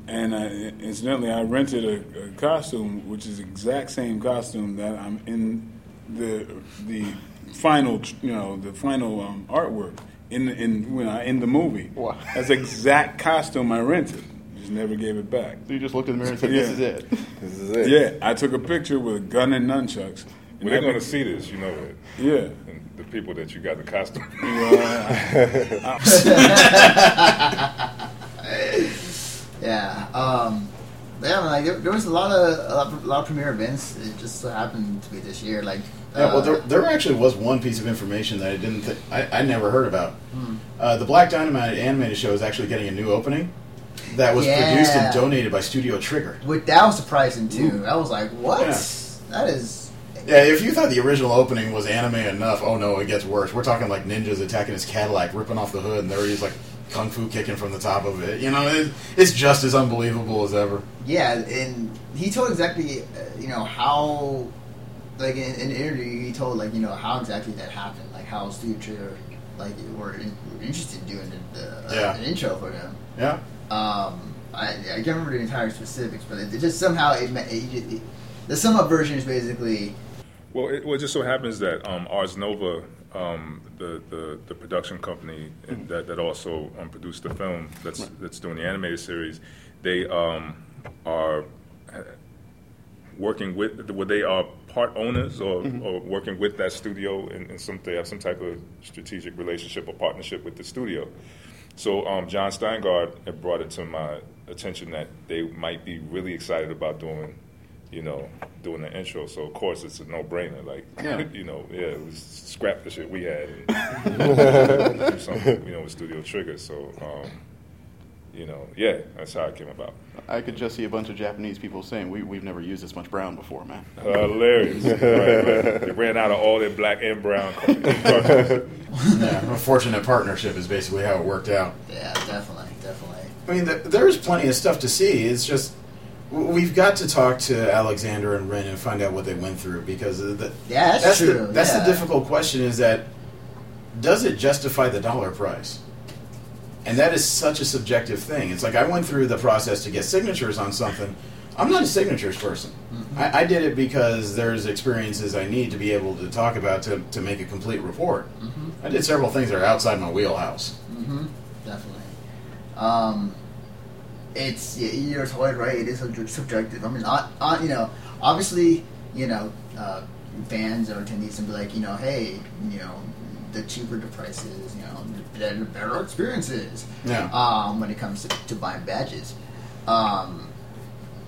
And I, incidentally, I rented a, a costume, which is the exact same costume that I'm in the the final, you know, the final um, artwork in the, in when I in the movie. Wow. That's the exact costume I rented. Just never gave it back. So you just looked in the mirror and said, "This Yeah. is it." This is it. Yeah, I took a picture with a gun and nunchucks. Well, they're going to see this, you know that. Yeah. And the people that you got the costume. Yeah. Um, yeah, like there, there was a lot of a lot, of- a lot of premiere events. It just so happened to be this year. Like, Yeah, well, uh, there, there actually was one piece of information that I didn't think I, I never heard about. Hmm. Uh, the Black Dynamite animated show is actually getting a new opening that was Yeah. produced and donated by Studio Trigger. Which that was surprising too. I was like, what? Yeah. That is. Yeah, if you thought the original opening was anime enough, oh no, it gets worse. We're talking like ninjas attacking his Cadillac, ripping off the hood, and there he's like kung fu kicking from the top of it. You know, it, it's just as unbelievable as ever. Yeah, and he told exactly, uh, you know, how, like in, in an interview, he told like you know how exactly that happened, like how Studio Trigger, like were, in, were interested in doing the, the uh, an intro for them. Yeah. Um, I, I can't remember the entire specifics, but it, it just somehow it, ma- it, it the sum up version is basically Well, it, well, it just so happens that um, Ars Nova, um, the, the the production company and that, that also um, produced the film that's that's doing the animated series, they um, are uh, working with. Well, they are part owners or, or working with that studio, and, and some they have some type of strategic relationship or partnership with the studio. So um, Jon Steingart had brought it to my attention that they might be really excited about doing, you know, doing the intro. So of course it's a no-brainer. Like, Yeah. you know, yeah, it was scrap the shit we had and do something, you know, with Studio Trigger. So, um, you know, yeah, that's how it came about. I could just see a bunch of Japanese people saying, "We we've never used this much brown before, man." Hilarious. right, right. They ran out of all their black and brown cartridges. yeah. A fortunate partnership is basically how it worked out. yeah, definitely, definitely. I mean, th- there's plenty of stuff to see. It's just we've got to talk to Alexander and Ren and find out what they went through because the, Yeah, that's, that's true. the that's yeah. the difficult question. Is that does it justify the dollar price? And that is such a subjective thing. It's like I went through the process to get signatures on something. I'm not a signatures person. I, I did it because there's experiences I need to be able to talk about to, to make a complete report. I did several things that are outside my wheelhouse. Mm-hmm. Definitely. Um, it's you're totally right. It is sub- subjective. I mean, on, you know, obviously, you know, uh, fans or attendees can be like, you know, hey, you know, the cheaper the prices, you the better, experiences. Yeah. Um, when it comes to, to buying badges, um,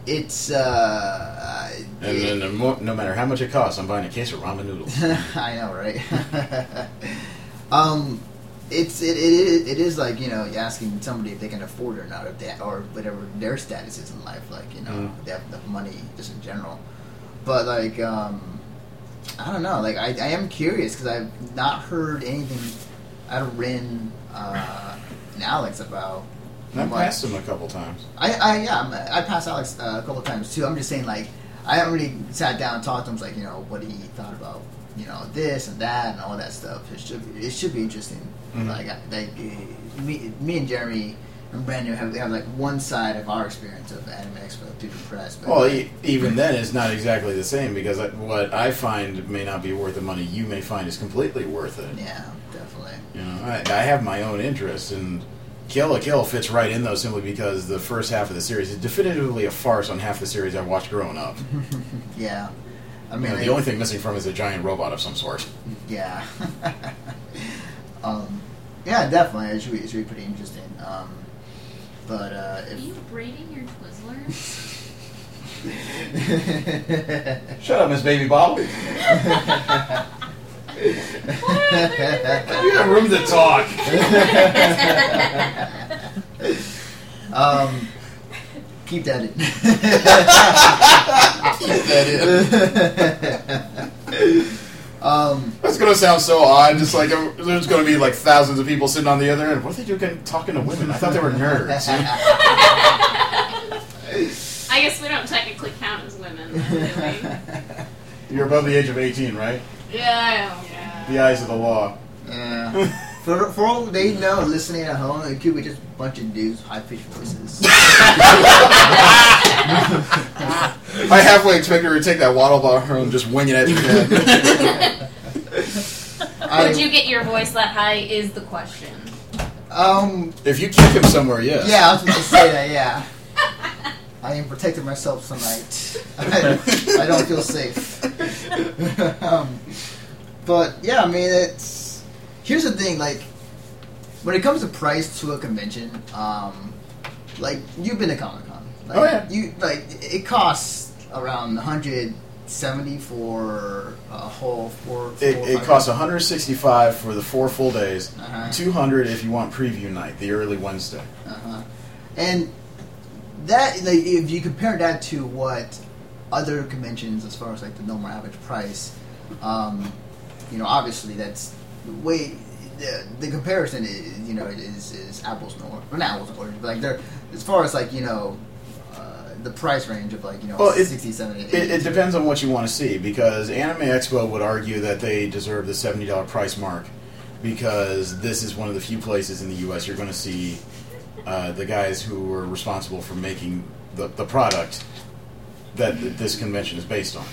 it's uh, And then no, no matter how much it costs, I'm buying a case of ramen noodles. I know, right? um, it's it, it is it is like you know asking somebody if they can afford it or not, or that or whatever their status is in life, like you know Mm. if they have enough money just in general. But like um, I don't know, like I, I am curious because I've not heard anything out of Rin uh, and Alex about. And I passed him a couple times. I, I yeah, I'm- I passed Alex uh, a couple times too. I'm just saying, like, I haven't really sat down and talked to him, like, you know, what he thought about, you know, this and that and all that stuff. It should be, it should be interesting. Mhm. Like, like uh, me, me and Jeremy and Brandon have, we have like one side of our experience of Anime Expo through the press. But Well, e- even then, it's not exactly the same because I, what I find may not be worth the money you may find is completely worth it. yeah. You know, I, I have my own interests, and Kill la Kill fits right in though simply because the first half of the series is definitively a farce on half the series I watched growing up. Yeah, I You mean, know, like- the only thing missing from it is a giant robot of some sort. Yeah. um, yeah, definitely. It should be, it should be pretty interesting. Um, but uh, Are you braiding your Twizzlers? Shut up, Miss Baby Bottle. You have room to talk. um, keep that in. Keep that in. um, That's gonna sound so odd. Just like there's gonna be like thousands of people sitting on the other end. What are they doing talking to women? I thought they were nerds. I guess we don't technically count as women, then, do You're above the age of 18, right? we? Yeah, yeah. The eyes of the law. yeah. For, for all they know, listening at home, it could be just a bunch of dudes, high pitched voices. I halfway expect her to take that waddle bar and just wing it at your head. I- Could you get your voice that high? Is the question. Um. If you kick him somewhere, yes. Yeah, I was going to say that. Yeah. I am protecting myself tonight. I, I don't feel safe. um, but yeah, I mean, it's here's the thing. Like, when it comes to price to a convention, um, like you've been to Comic Con. Like, Oh, yeah. You like it costs around 170 for a whole four. four It, it costs 165 for the four full days. Uh-huh. 200 if you want preview night, the early Wednesday. Uh-huh. And that, like, if you compare that to what other conventions, as far as like the normal average price, um, you know, obviously that's the way. The, the comparison is, you know, is, is apples and oranges. Not apples and oranges, but like they're as far as like you know, uh, the price range of like you know, Well, it- 60, 70, 80. It, it depends on what you want to see because Anime Expo would argue that they deserve the $70 price mark because this is one of the few places in the U.S. you're going to see uh, the guys who were responsible for making the, the product that th- this convention is based on.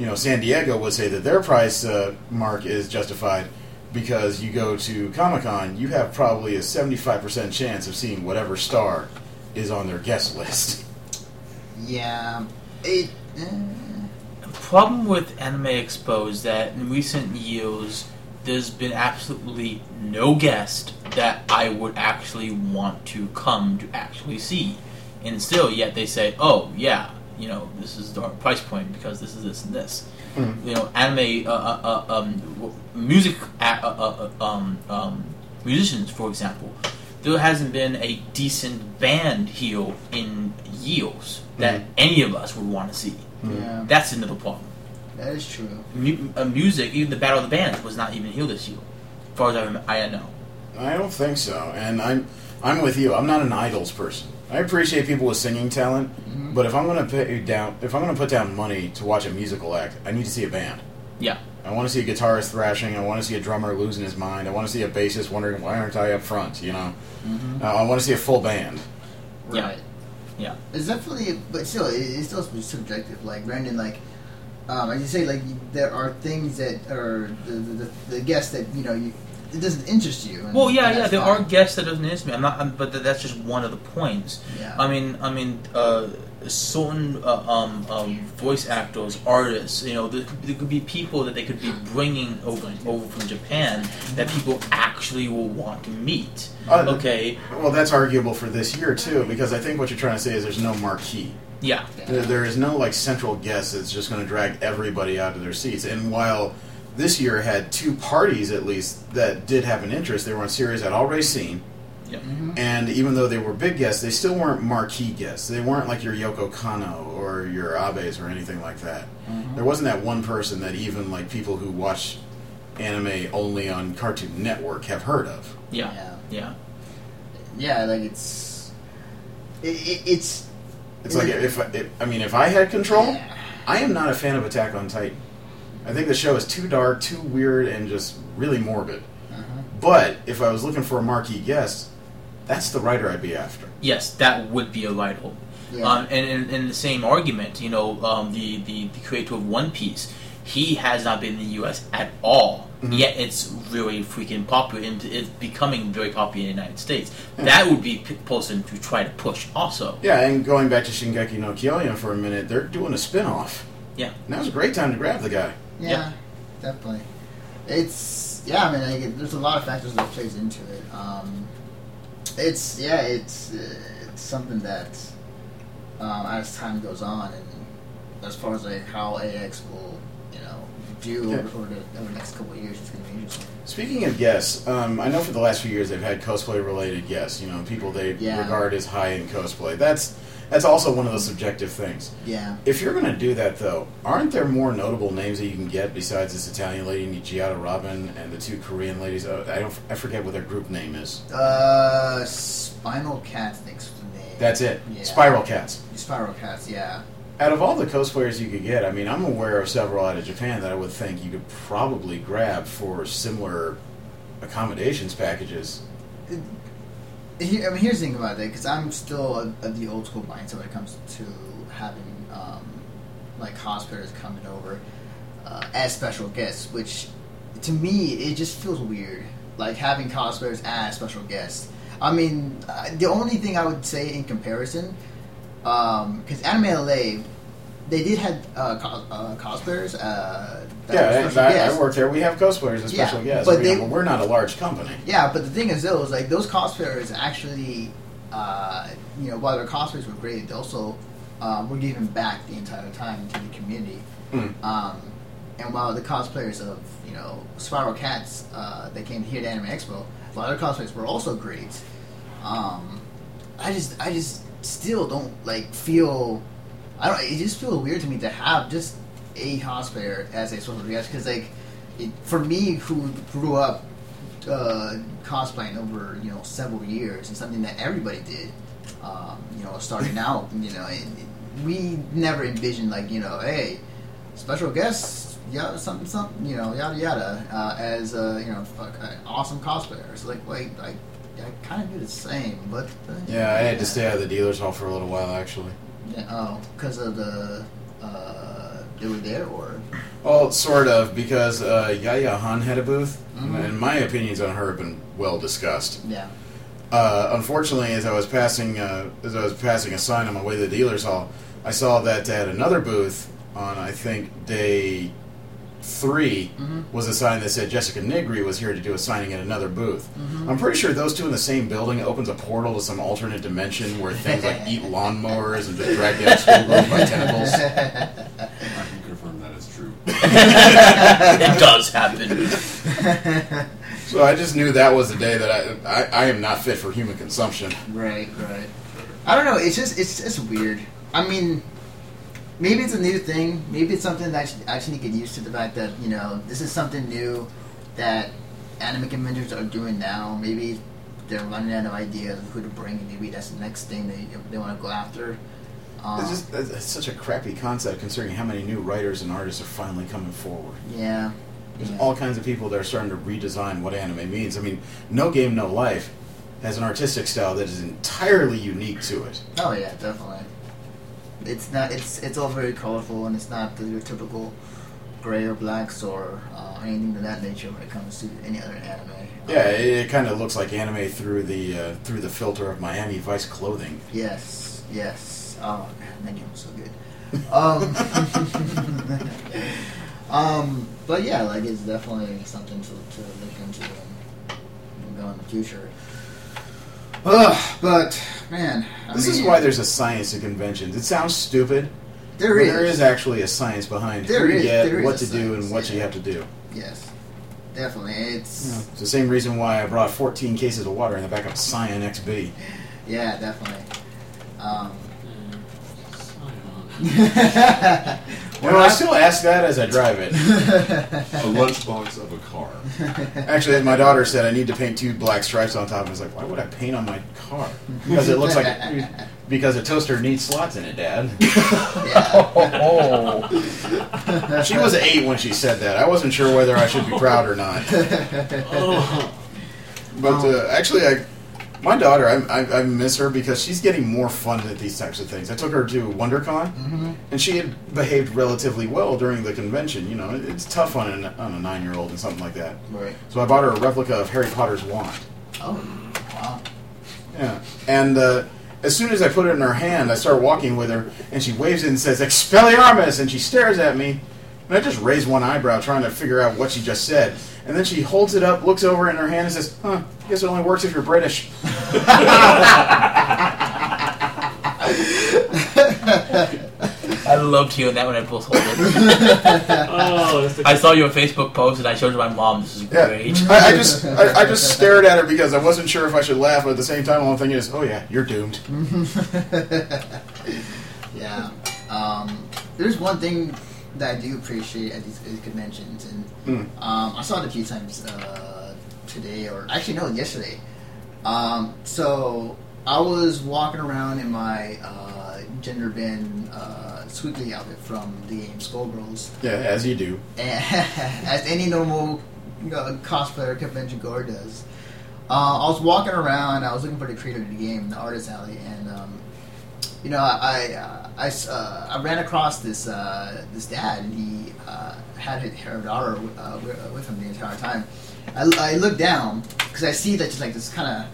You know, San Diego would say that their price uh, mark is justified because you go to Comic Con, you have probably a 75% chance of seeing whatever star is on their guest list. yeah, it. eh. problem with Anime Expo is that in recent years, there's been absolutely no guest that I would actually want to come to actually see. And still, yet they say, oh, yeah, you know, this is the price point because this is this and this. You know, anime, uh, uh, uh, um, music, uh, uh, uh, um, um, musicians, for example, there hasn't been a decent band here in years that any of us would want to see. Yeah, That's another problem. that is true. Mu- uh, music, even the Battle of the Bands, was not even here this year, as far as I, I know. I don't think so, and I'm I'm with you. I'm not an idols person. I appreciate people with singing talent, but if I'm going to pay down, if I'm going to put down money to watch a musical act, I need to see a band. Yeah, I want to see a guitarist thrashing. I want to see a drummer losing his mind. I want to see a bassist wondering why aren't I up front. You know, uh, I want to see a full band. Yeah. Right. yeah. It's definitely, but still, it- it's still subjective. Like Brandon, like um, as you say, like there are things that are the the, the, the guess that you know you it doesn't interest you. and- Well, yeah, yeah. There fine. are guests that doesn't interest me. I'm not, I'm, but th- that's just one of the points. Yeah. I mean, I mean, uh, certain uh, um, um, voice actors, artists. You know, there, could- there could be people that they could be bringing over over from Japan that people actually will want to meet. Uh, Okay, Well, that's arguable for this year too, because I think what you're trying to say is there's no marquee. yeah, There, there is no like central guest that's just going to drag everybody out of their seats. And while this year had two parties at least that did have an interest, they were on series I'd already seen. yeah. Mm-hmm. And even though they were big guests, they still weren't marquee guests. They weren't like your Yoko Kanno or your Abes or anything like that. Mm-hmm. There wasn't that one person that even like people who watch anime only on Cartoon Network have heard of. yeah, Yeah. yeah. yeah, like it's it, it, it's It's like if, if I mean if I had control, Yeah. I am not a fan of Attack on Titan. I think the show is too dark, too weird, and just really morbid. uh-huh. But if I was looking for a marquee guest, that's the writer I'd be after. Yes, that would be a rival. Yeah. Um, and in, in the same argument, you know, um, the, the, the creator of One Piece, he has not been in the U.S. at all. Mhm. Yet it's really freaking popular, and it's becoming very popular in the United States. That would be a person to try to push also. Yeah, and going back to Shingeki no Kyojin for a minute, they're doing a spin-off. Yeah. Now's a great time to grab the guy. Yeah, Yeah. definitely. It's yeah, I mean, like, it, there's a lot of factors that plays into it. Um, it's yeah, it's it's something that um, as time goes on, and as far as like how AX will you know do Yeah. over, the, over the next couple of years, it's going to be interesting. Speaking of guests, um, I know for the last few years they've had cosplay-related guests. You know, people they Yeah. regard as high-end cosplay. That's that's also one of those subjective things. Yeah. If you're going to do that, though, aren't there more notable names that you can get besides this Italian lady, Nijiata Robin, and the two Korean ladies? Uh, I don't, I forget what their group name is. Uh, Spinal Cat, I think's the name. That's it. Yeah. Spiral Cats. Spiral Cats, yeah. Out of all the cosplayers you could get, I mean, I'm aware of several out of Japan that I would think you could probably grab for similar accommodations packages. Here, I mean, here's the thing about that, because I'm still of, the old school mindset when it comes to having um, like cosplayers coming over uh, as special guests, which to me, it just feels weird, like having cosplayers as special guests. I mean, uh, the only thing I would say in comparison, because Anime LA, they did have uh, uh, cosplayers. Yeah, special I. I work there. We have cosplayers as Yeah, special guests. but We- they- we're not a large company. Yeah, but the thing is, though, is like those cosplayers actually, uh, you know, while their cosplays were great, they also uh, were giving back the entire time to the community. Mm. Um, and while the cosplayers of, you know, Spiral Cats uh, that came here to Anime Expo, a lot of their cosplays were also great. Um, I just, I just still don't like feel. I don't. It just feels weird to me to have just a cosplayer as a special guest because, like, it, for me who grew up uh, cosplaying over you know several years and something that everybody did. Um, you know, starting out, you know, and we never envisioned like you know, hey, special guests, yeah, something, something, you know, yada yada, uh, as uh, you know, fuck, awesome cosplayers. Like, wait, I, I kind of do the same, but uh, Yeah, I had to stay out of the dealer's hall for a little while, actually. Yeah, oh, because of the uh, they were there, or Well, sort of, because uh, Yaya Han had a booth, Mhm. and my opinions on her have been well discussed. yeah, Uh, unfortunately, as I was passing, uh, as I was passing a sign on my way to the dealer's hall, I saw that at another booth on, I think, day 3 Mhm. was a sign that said Jessica Nigri was here to do a signing at another booth. Mhm. I'm pretty sure those two in the same building opens a portal to some alternate dimension where things like eat lawnmowers and just drag down schoolgirls by tentacles. I can confirm that is true. It does happen. So I just knew that was the day that I, I, I am not fit for human consumption. right, right. I don't know. It's just it's it's weird. I mean, maybe it's a new thing. Maybe it's something that I should actually get used to the fact that you know this is something new that anime conventions are doing now. Maybe they're running out of ideas of who to bring. Maybe that's the next thing they they want to go after. Um, It's, just, it's such a crappy concept considering how many new writers and artists are finally coming forward. yeah. There's yeah. all kinds of people that are starting to redesign what anime means. I mean, No Game No Life has an artistic style that is entirely unique to it. Oh yeah, definitely. It's not. It's it's all very colorful, and it's not the your typical gray or blacks or uh, anything of that nature when it comes to any other anime. Yeah, Um, it, it kind of looks like anime through the uh, through the filter of Miami Vice clothing. yes, yes. Oh, man, that game was so good. Um, um, but yeah, like it's definitely something to, to look into and, go in the future. Ugh, but man, I This is why there's a science to conventions. It sounds stupid, there is there is actually a science behind There who is- get, there is what a to do, and what you have to do. yes, definitely. It's It's the same reason why I brought 14 cases of water in the back of Scion xB. Yeah, definitely. Um, You know, I still ask that as I drive it. A lunchbox of a car. Actually, my daughter said, I need to paint two black stripes on top. I was like, why would I paint on my car? Because it looks like because a toaster needs slots in it, Dad. yeah. She was eight when she said that. I wasn't sure whether I should be proud or not. But uh, actually, I, my daughter, I, I, I miss her because she's getting more fun at these types of things. I took her to WonderCon, Mhm. and she had behaved relatively well during the convention. You know, it- it's tough on an, on a nine year old and something like that. Right. So I bought her a replica of Harry Potter's wand. Oh, wow. Yeah. And uh, as soon as I put it in her hand, I start walking with her, and she waves it and says, Expelliarmus! And she stares at me. And I just raise one eyebrow trying to figure out what she just said. And then she holds it up, looks over in her hand, and says, Huh, I guess it only works if you're British. I loved hearing that when I both hold it. Oh, I saw your Facebook post and I showed my mom. This is Yeah. great. I, I just I, I just stared at her because I wasn't sure if I should laugh, but at the same time, all I'm thinking is, Oh, yeah, you're doomed. yeah. Um, there's one thing that I do appreciate at these, conventions, and Mm. um, I saw it a few times uh, today, or actually no, yesterday. Um, so I was walking around in my uh, gender bend uh, Squigly outfit from the game Skullgirls, Yeah, as you do. and as any normal uh, cosplayer convention goer does. Uh, I was walking around. I was looking for the creator of the game, the artist alley, and um, you know, I I, I, uh, I ran across this uh, this dad, and he uh, had her daughter uh, with, uh, him the entire time. I, I look down because I see that she's like this kind of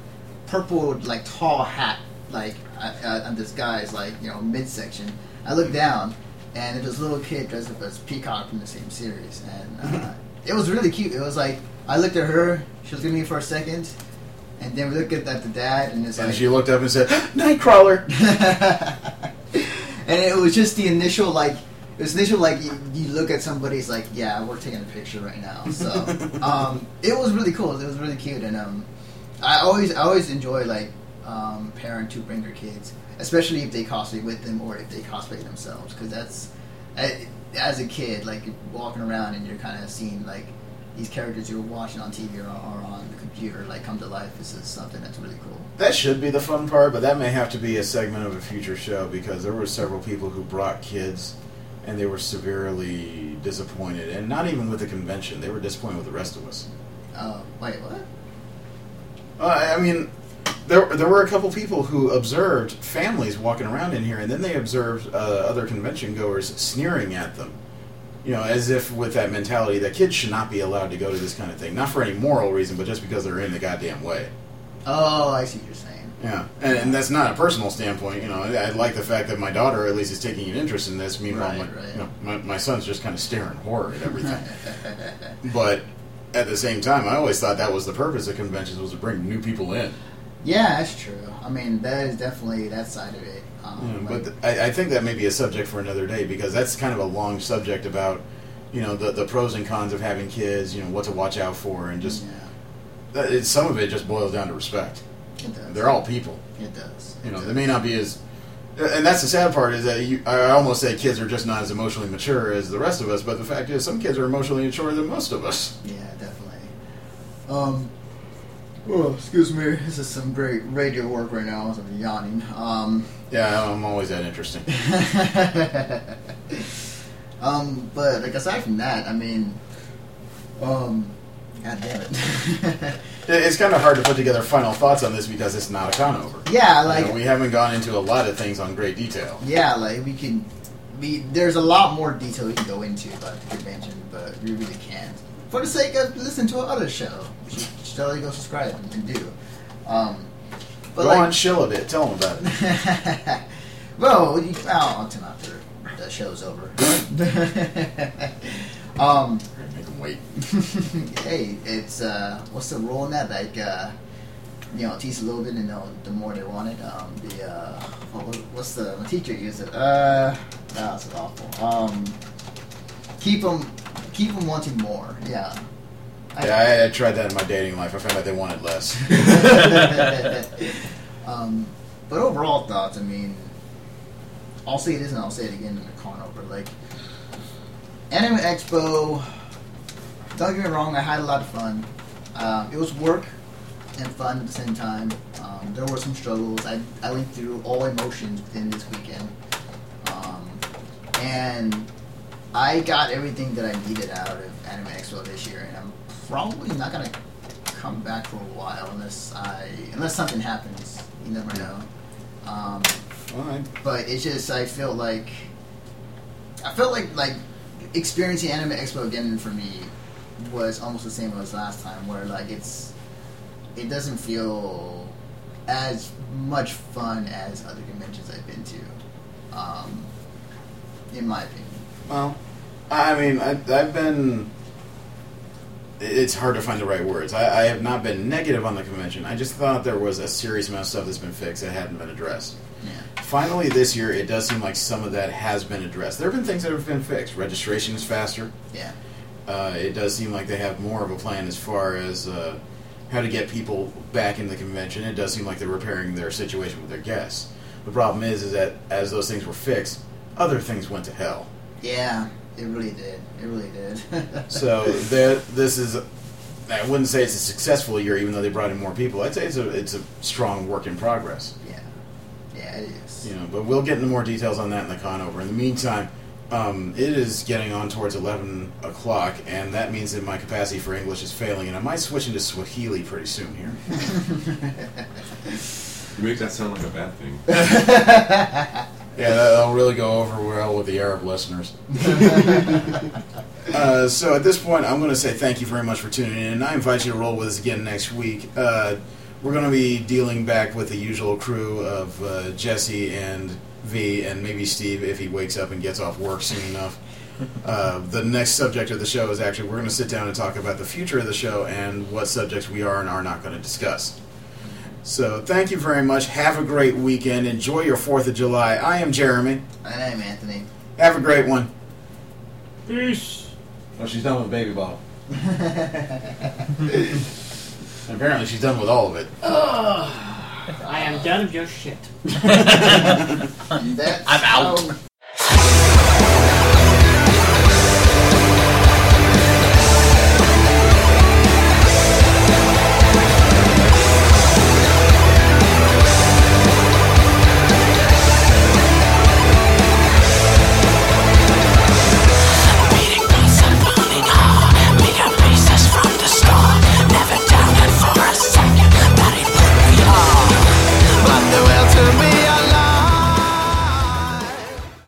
purple, like tall hat, like uh, uh, on this guy's like you know midsection. I look down, and this little kid dressed up as Peacock from the same series, and uh, it was really cute. It was like I looked at her, she was looking at me for a second, and then we looked at, at the dad, and it's And like she looked up and said, "Nightcrawler." and it was just the initial like it was initial like you, you look at somebody's like yeah we're taking a picture right now so um, it was really cool it was really cute and um, I always I always enjoy like um, parents who bring their kids especially if they cosplay with them or if they cosplay themselves because that's I, as a kid like walking around and you're kind of seeing like these characters you're watching on TV or, or on the computer like come to life this is something that's really cool That should be the fun part, but that may have to be a segment of a future show because there were several people who brought kids and they were severely disappointed. And not even with the convention, they were disappointed with the rest of us. uh, wait what Uh, I mean, there, there were a couple people who observed families walking around in here, and then they observed uh, other convention goers sneering at them. You know, as if with that mentality that kids should not be allowed to go to this kind of thing. Not for any moral reason, but just because they're in the goddamn way. oh I see what you're saying Yeah, and, and that's not a personal standpoint. You know, I, I like the fact that my daughter at least is taking an interest in this. Meanwhile, Right, my, right. You know, my, my son's just kind of staring horror at everything. but at the same time, I always thought that was the purpose of conventions was to bring new people in. Yeah, that's true. I mean, that is definitely that side of it. Yeah, Um, but like- th- I, I think that may be a subject for another day because that's kind of a long subject about, you know, the, the pros and cons of having kids, you know, what to watch out for, and just yeah, that it, some of it just boils down to respect. it does. They're all people. It does. You know, It they may not be as, and that's the sad part is that you, I almost say kids are just not as emotionally mature as the rest of us, but the fact is some kids are emotionally mature than most of us. Yeah, definitely. Um. Oh, excuse me. This is some great radio work right now. So I'm yawning. Um. Yeah, I'm always that interesting. um. But like aside from that, I mean, um. God damn it. It- It's kind of hard to put together final thoughts on this because it's not a con over. yeah, You like know, we haven't gone into a lot of things on great detail. Yeah, like we can. We there's a lot more detail we can go into about the convention, but we really can't. For the sake of listening to our other show, which you totally go subscribe and, do. Um, but Go like, on, chill a bit. Tell them about it. well, you, I'll, I'll tell after the show's over. um, Make them wait. hey, it's uh, what's the rule in that? Like, uh, you know, teach a little bit, and they'll, the more they want it. Um, the uh, what, what- what's the my teacher used it? Uh, that was awful. Um, keep them, keep them wanting more. Yeah. I- Yeah, I, I tried that in my dating life. I found out they wanted less. um, but overall thoughts, I mean, I'll say this and I'll say it again in the con over. Like, Anime Expo, don't get me wrong, I had a lot of fun. Um, it was work and fun at the same time. Um, there were some struggles. I, I went through all emotions within this weekend. Um, and I got everything that I needed out of Anime Expo this year, and I'm probably not gonna come back for a while unless I unless something happens. You never know. Um, All right. but it's just I feel like I felt like like experiencing Anime Expo again for me was almost the same as last time, where like it's it doesn't feel as much fun as other conventions I've been to, um, in my opinion. Well, I mean, I, I've been. It's hard to find the right words. I, I have not been negative on the convention. I just thought there was a serious amount of stuff that's been fixed that hadn't been addressed. Yeah. Finally, this year, it does seem like some of that has been addressed. There have been things that have been fixed. Registration is faster. Yeah. Uh, it does seem like they have more of a plan as far as uh, how to get people back in the convention. It does seem like they're repairing their situation with their guests. The problem is, is that as those things were fixed, other things went to hell. Yeah, it really did. It really did. So there, this is. I wouldn't say it's a successful year, even though they brought in more people. I'd say it's a it's a strong work in progress. yeah, yeah, it is. You know, but we'll get into more details on that in the con over. In the meantime, um, it is getting on towards eleven o'clock, and that means that my capacity for English is failing, and I might switch into Swahili pretty soon here. You make that sound like a bad thing. Yeah, that'll really go over well with the Arab listeners. uh, so at this point, I'm going to say thank you very much for tuning in, and I invite you to roll with us again next week. Uh, we're going to be dealing back with the usual crew of uh, Jesse and V, and maybe Steve if he wakes up and gets off work soon enough. Uh, the next subject of the show is actually we're going to sit down and talk about the future of the show and what subjects we are and are not going to discuss. So thank you very much. Have a great weekend. Enjoy your 4th of July. I am Jeremy. And I'm Anthony. Have a great one. Peace. Well, she's done with Baby Bottle. Apparently, she's done with all of it. I am done with your shit. That's I'm out. how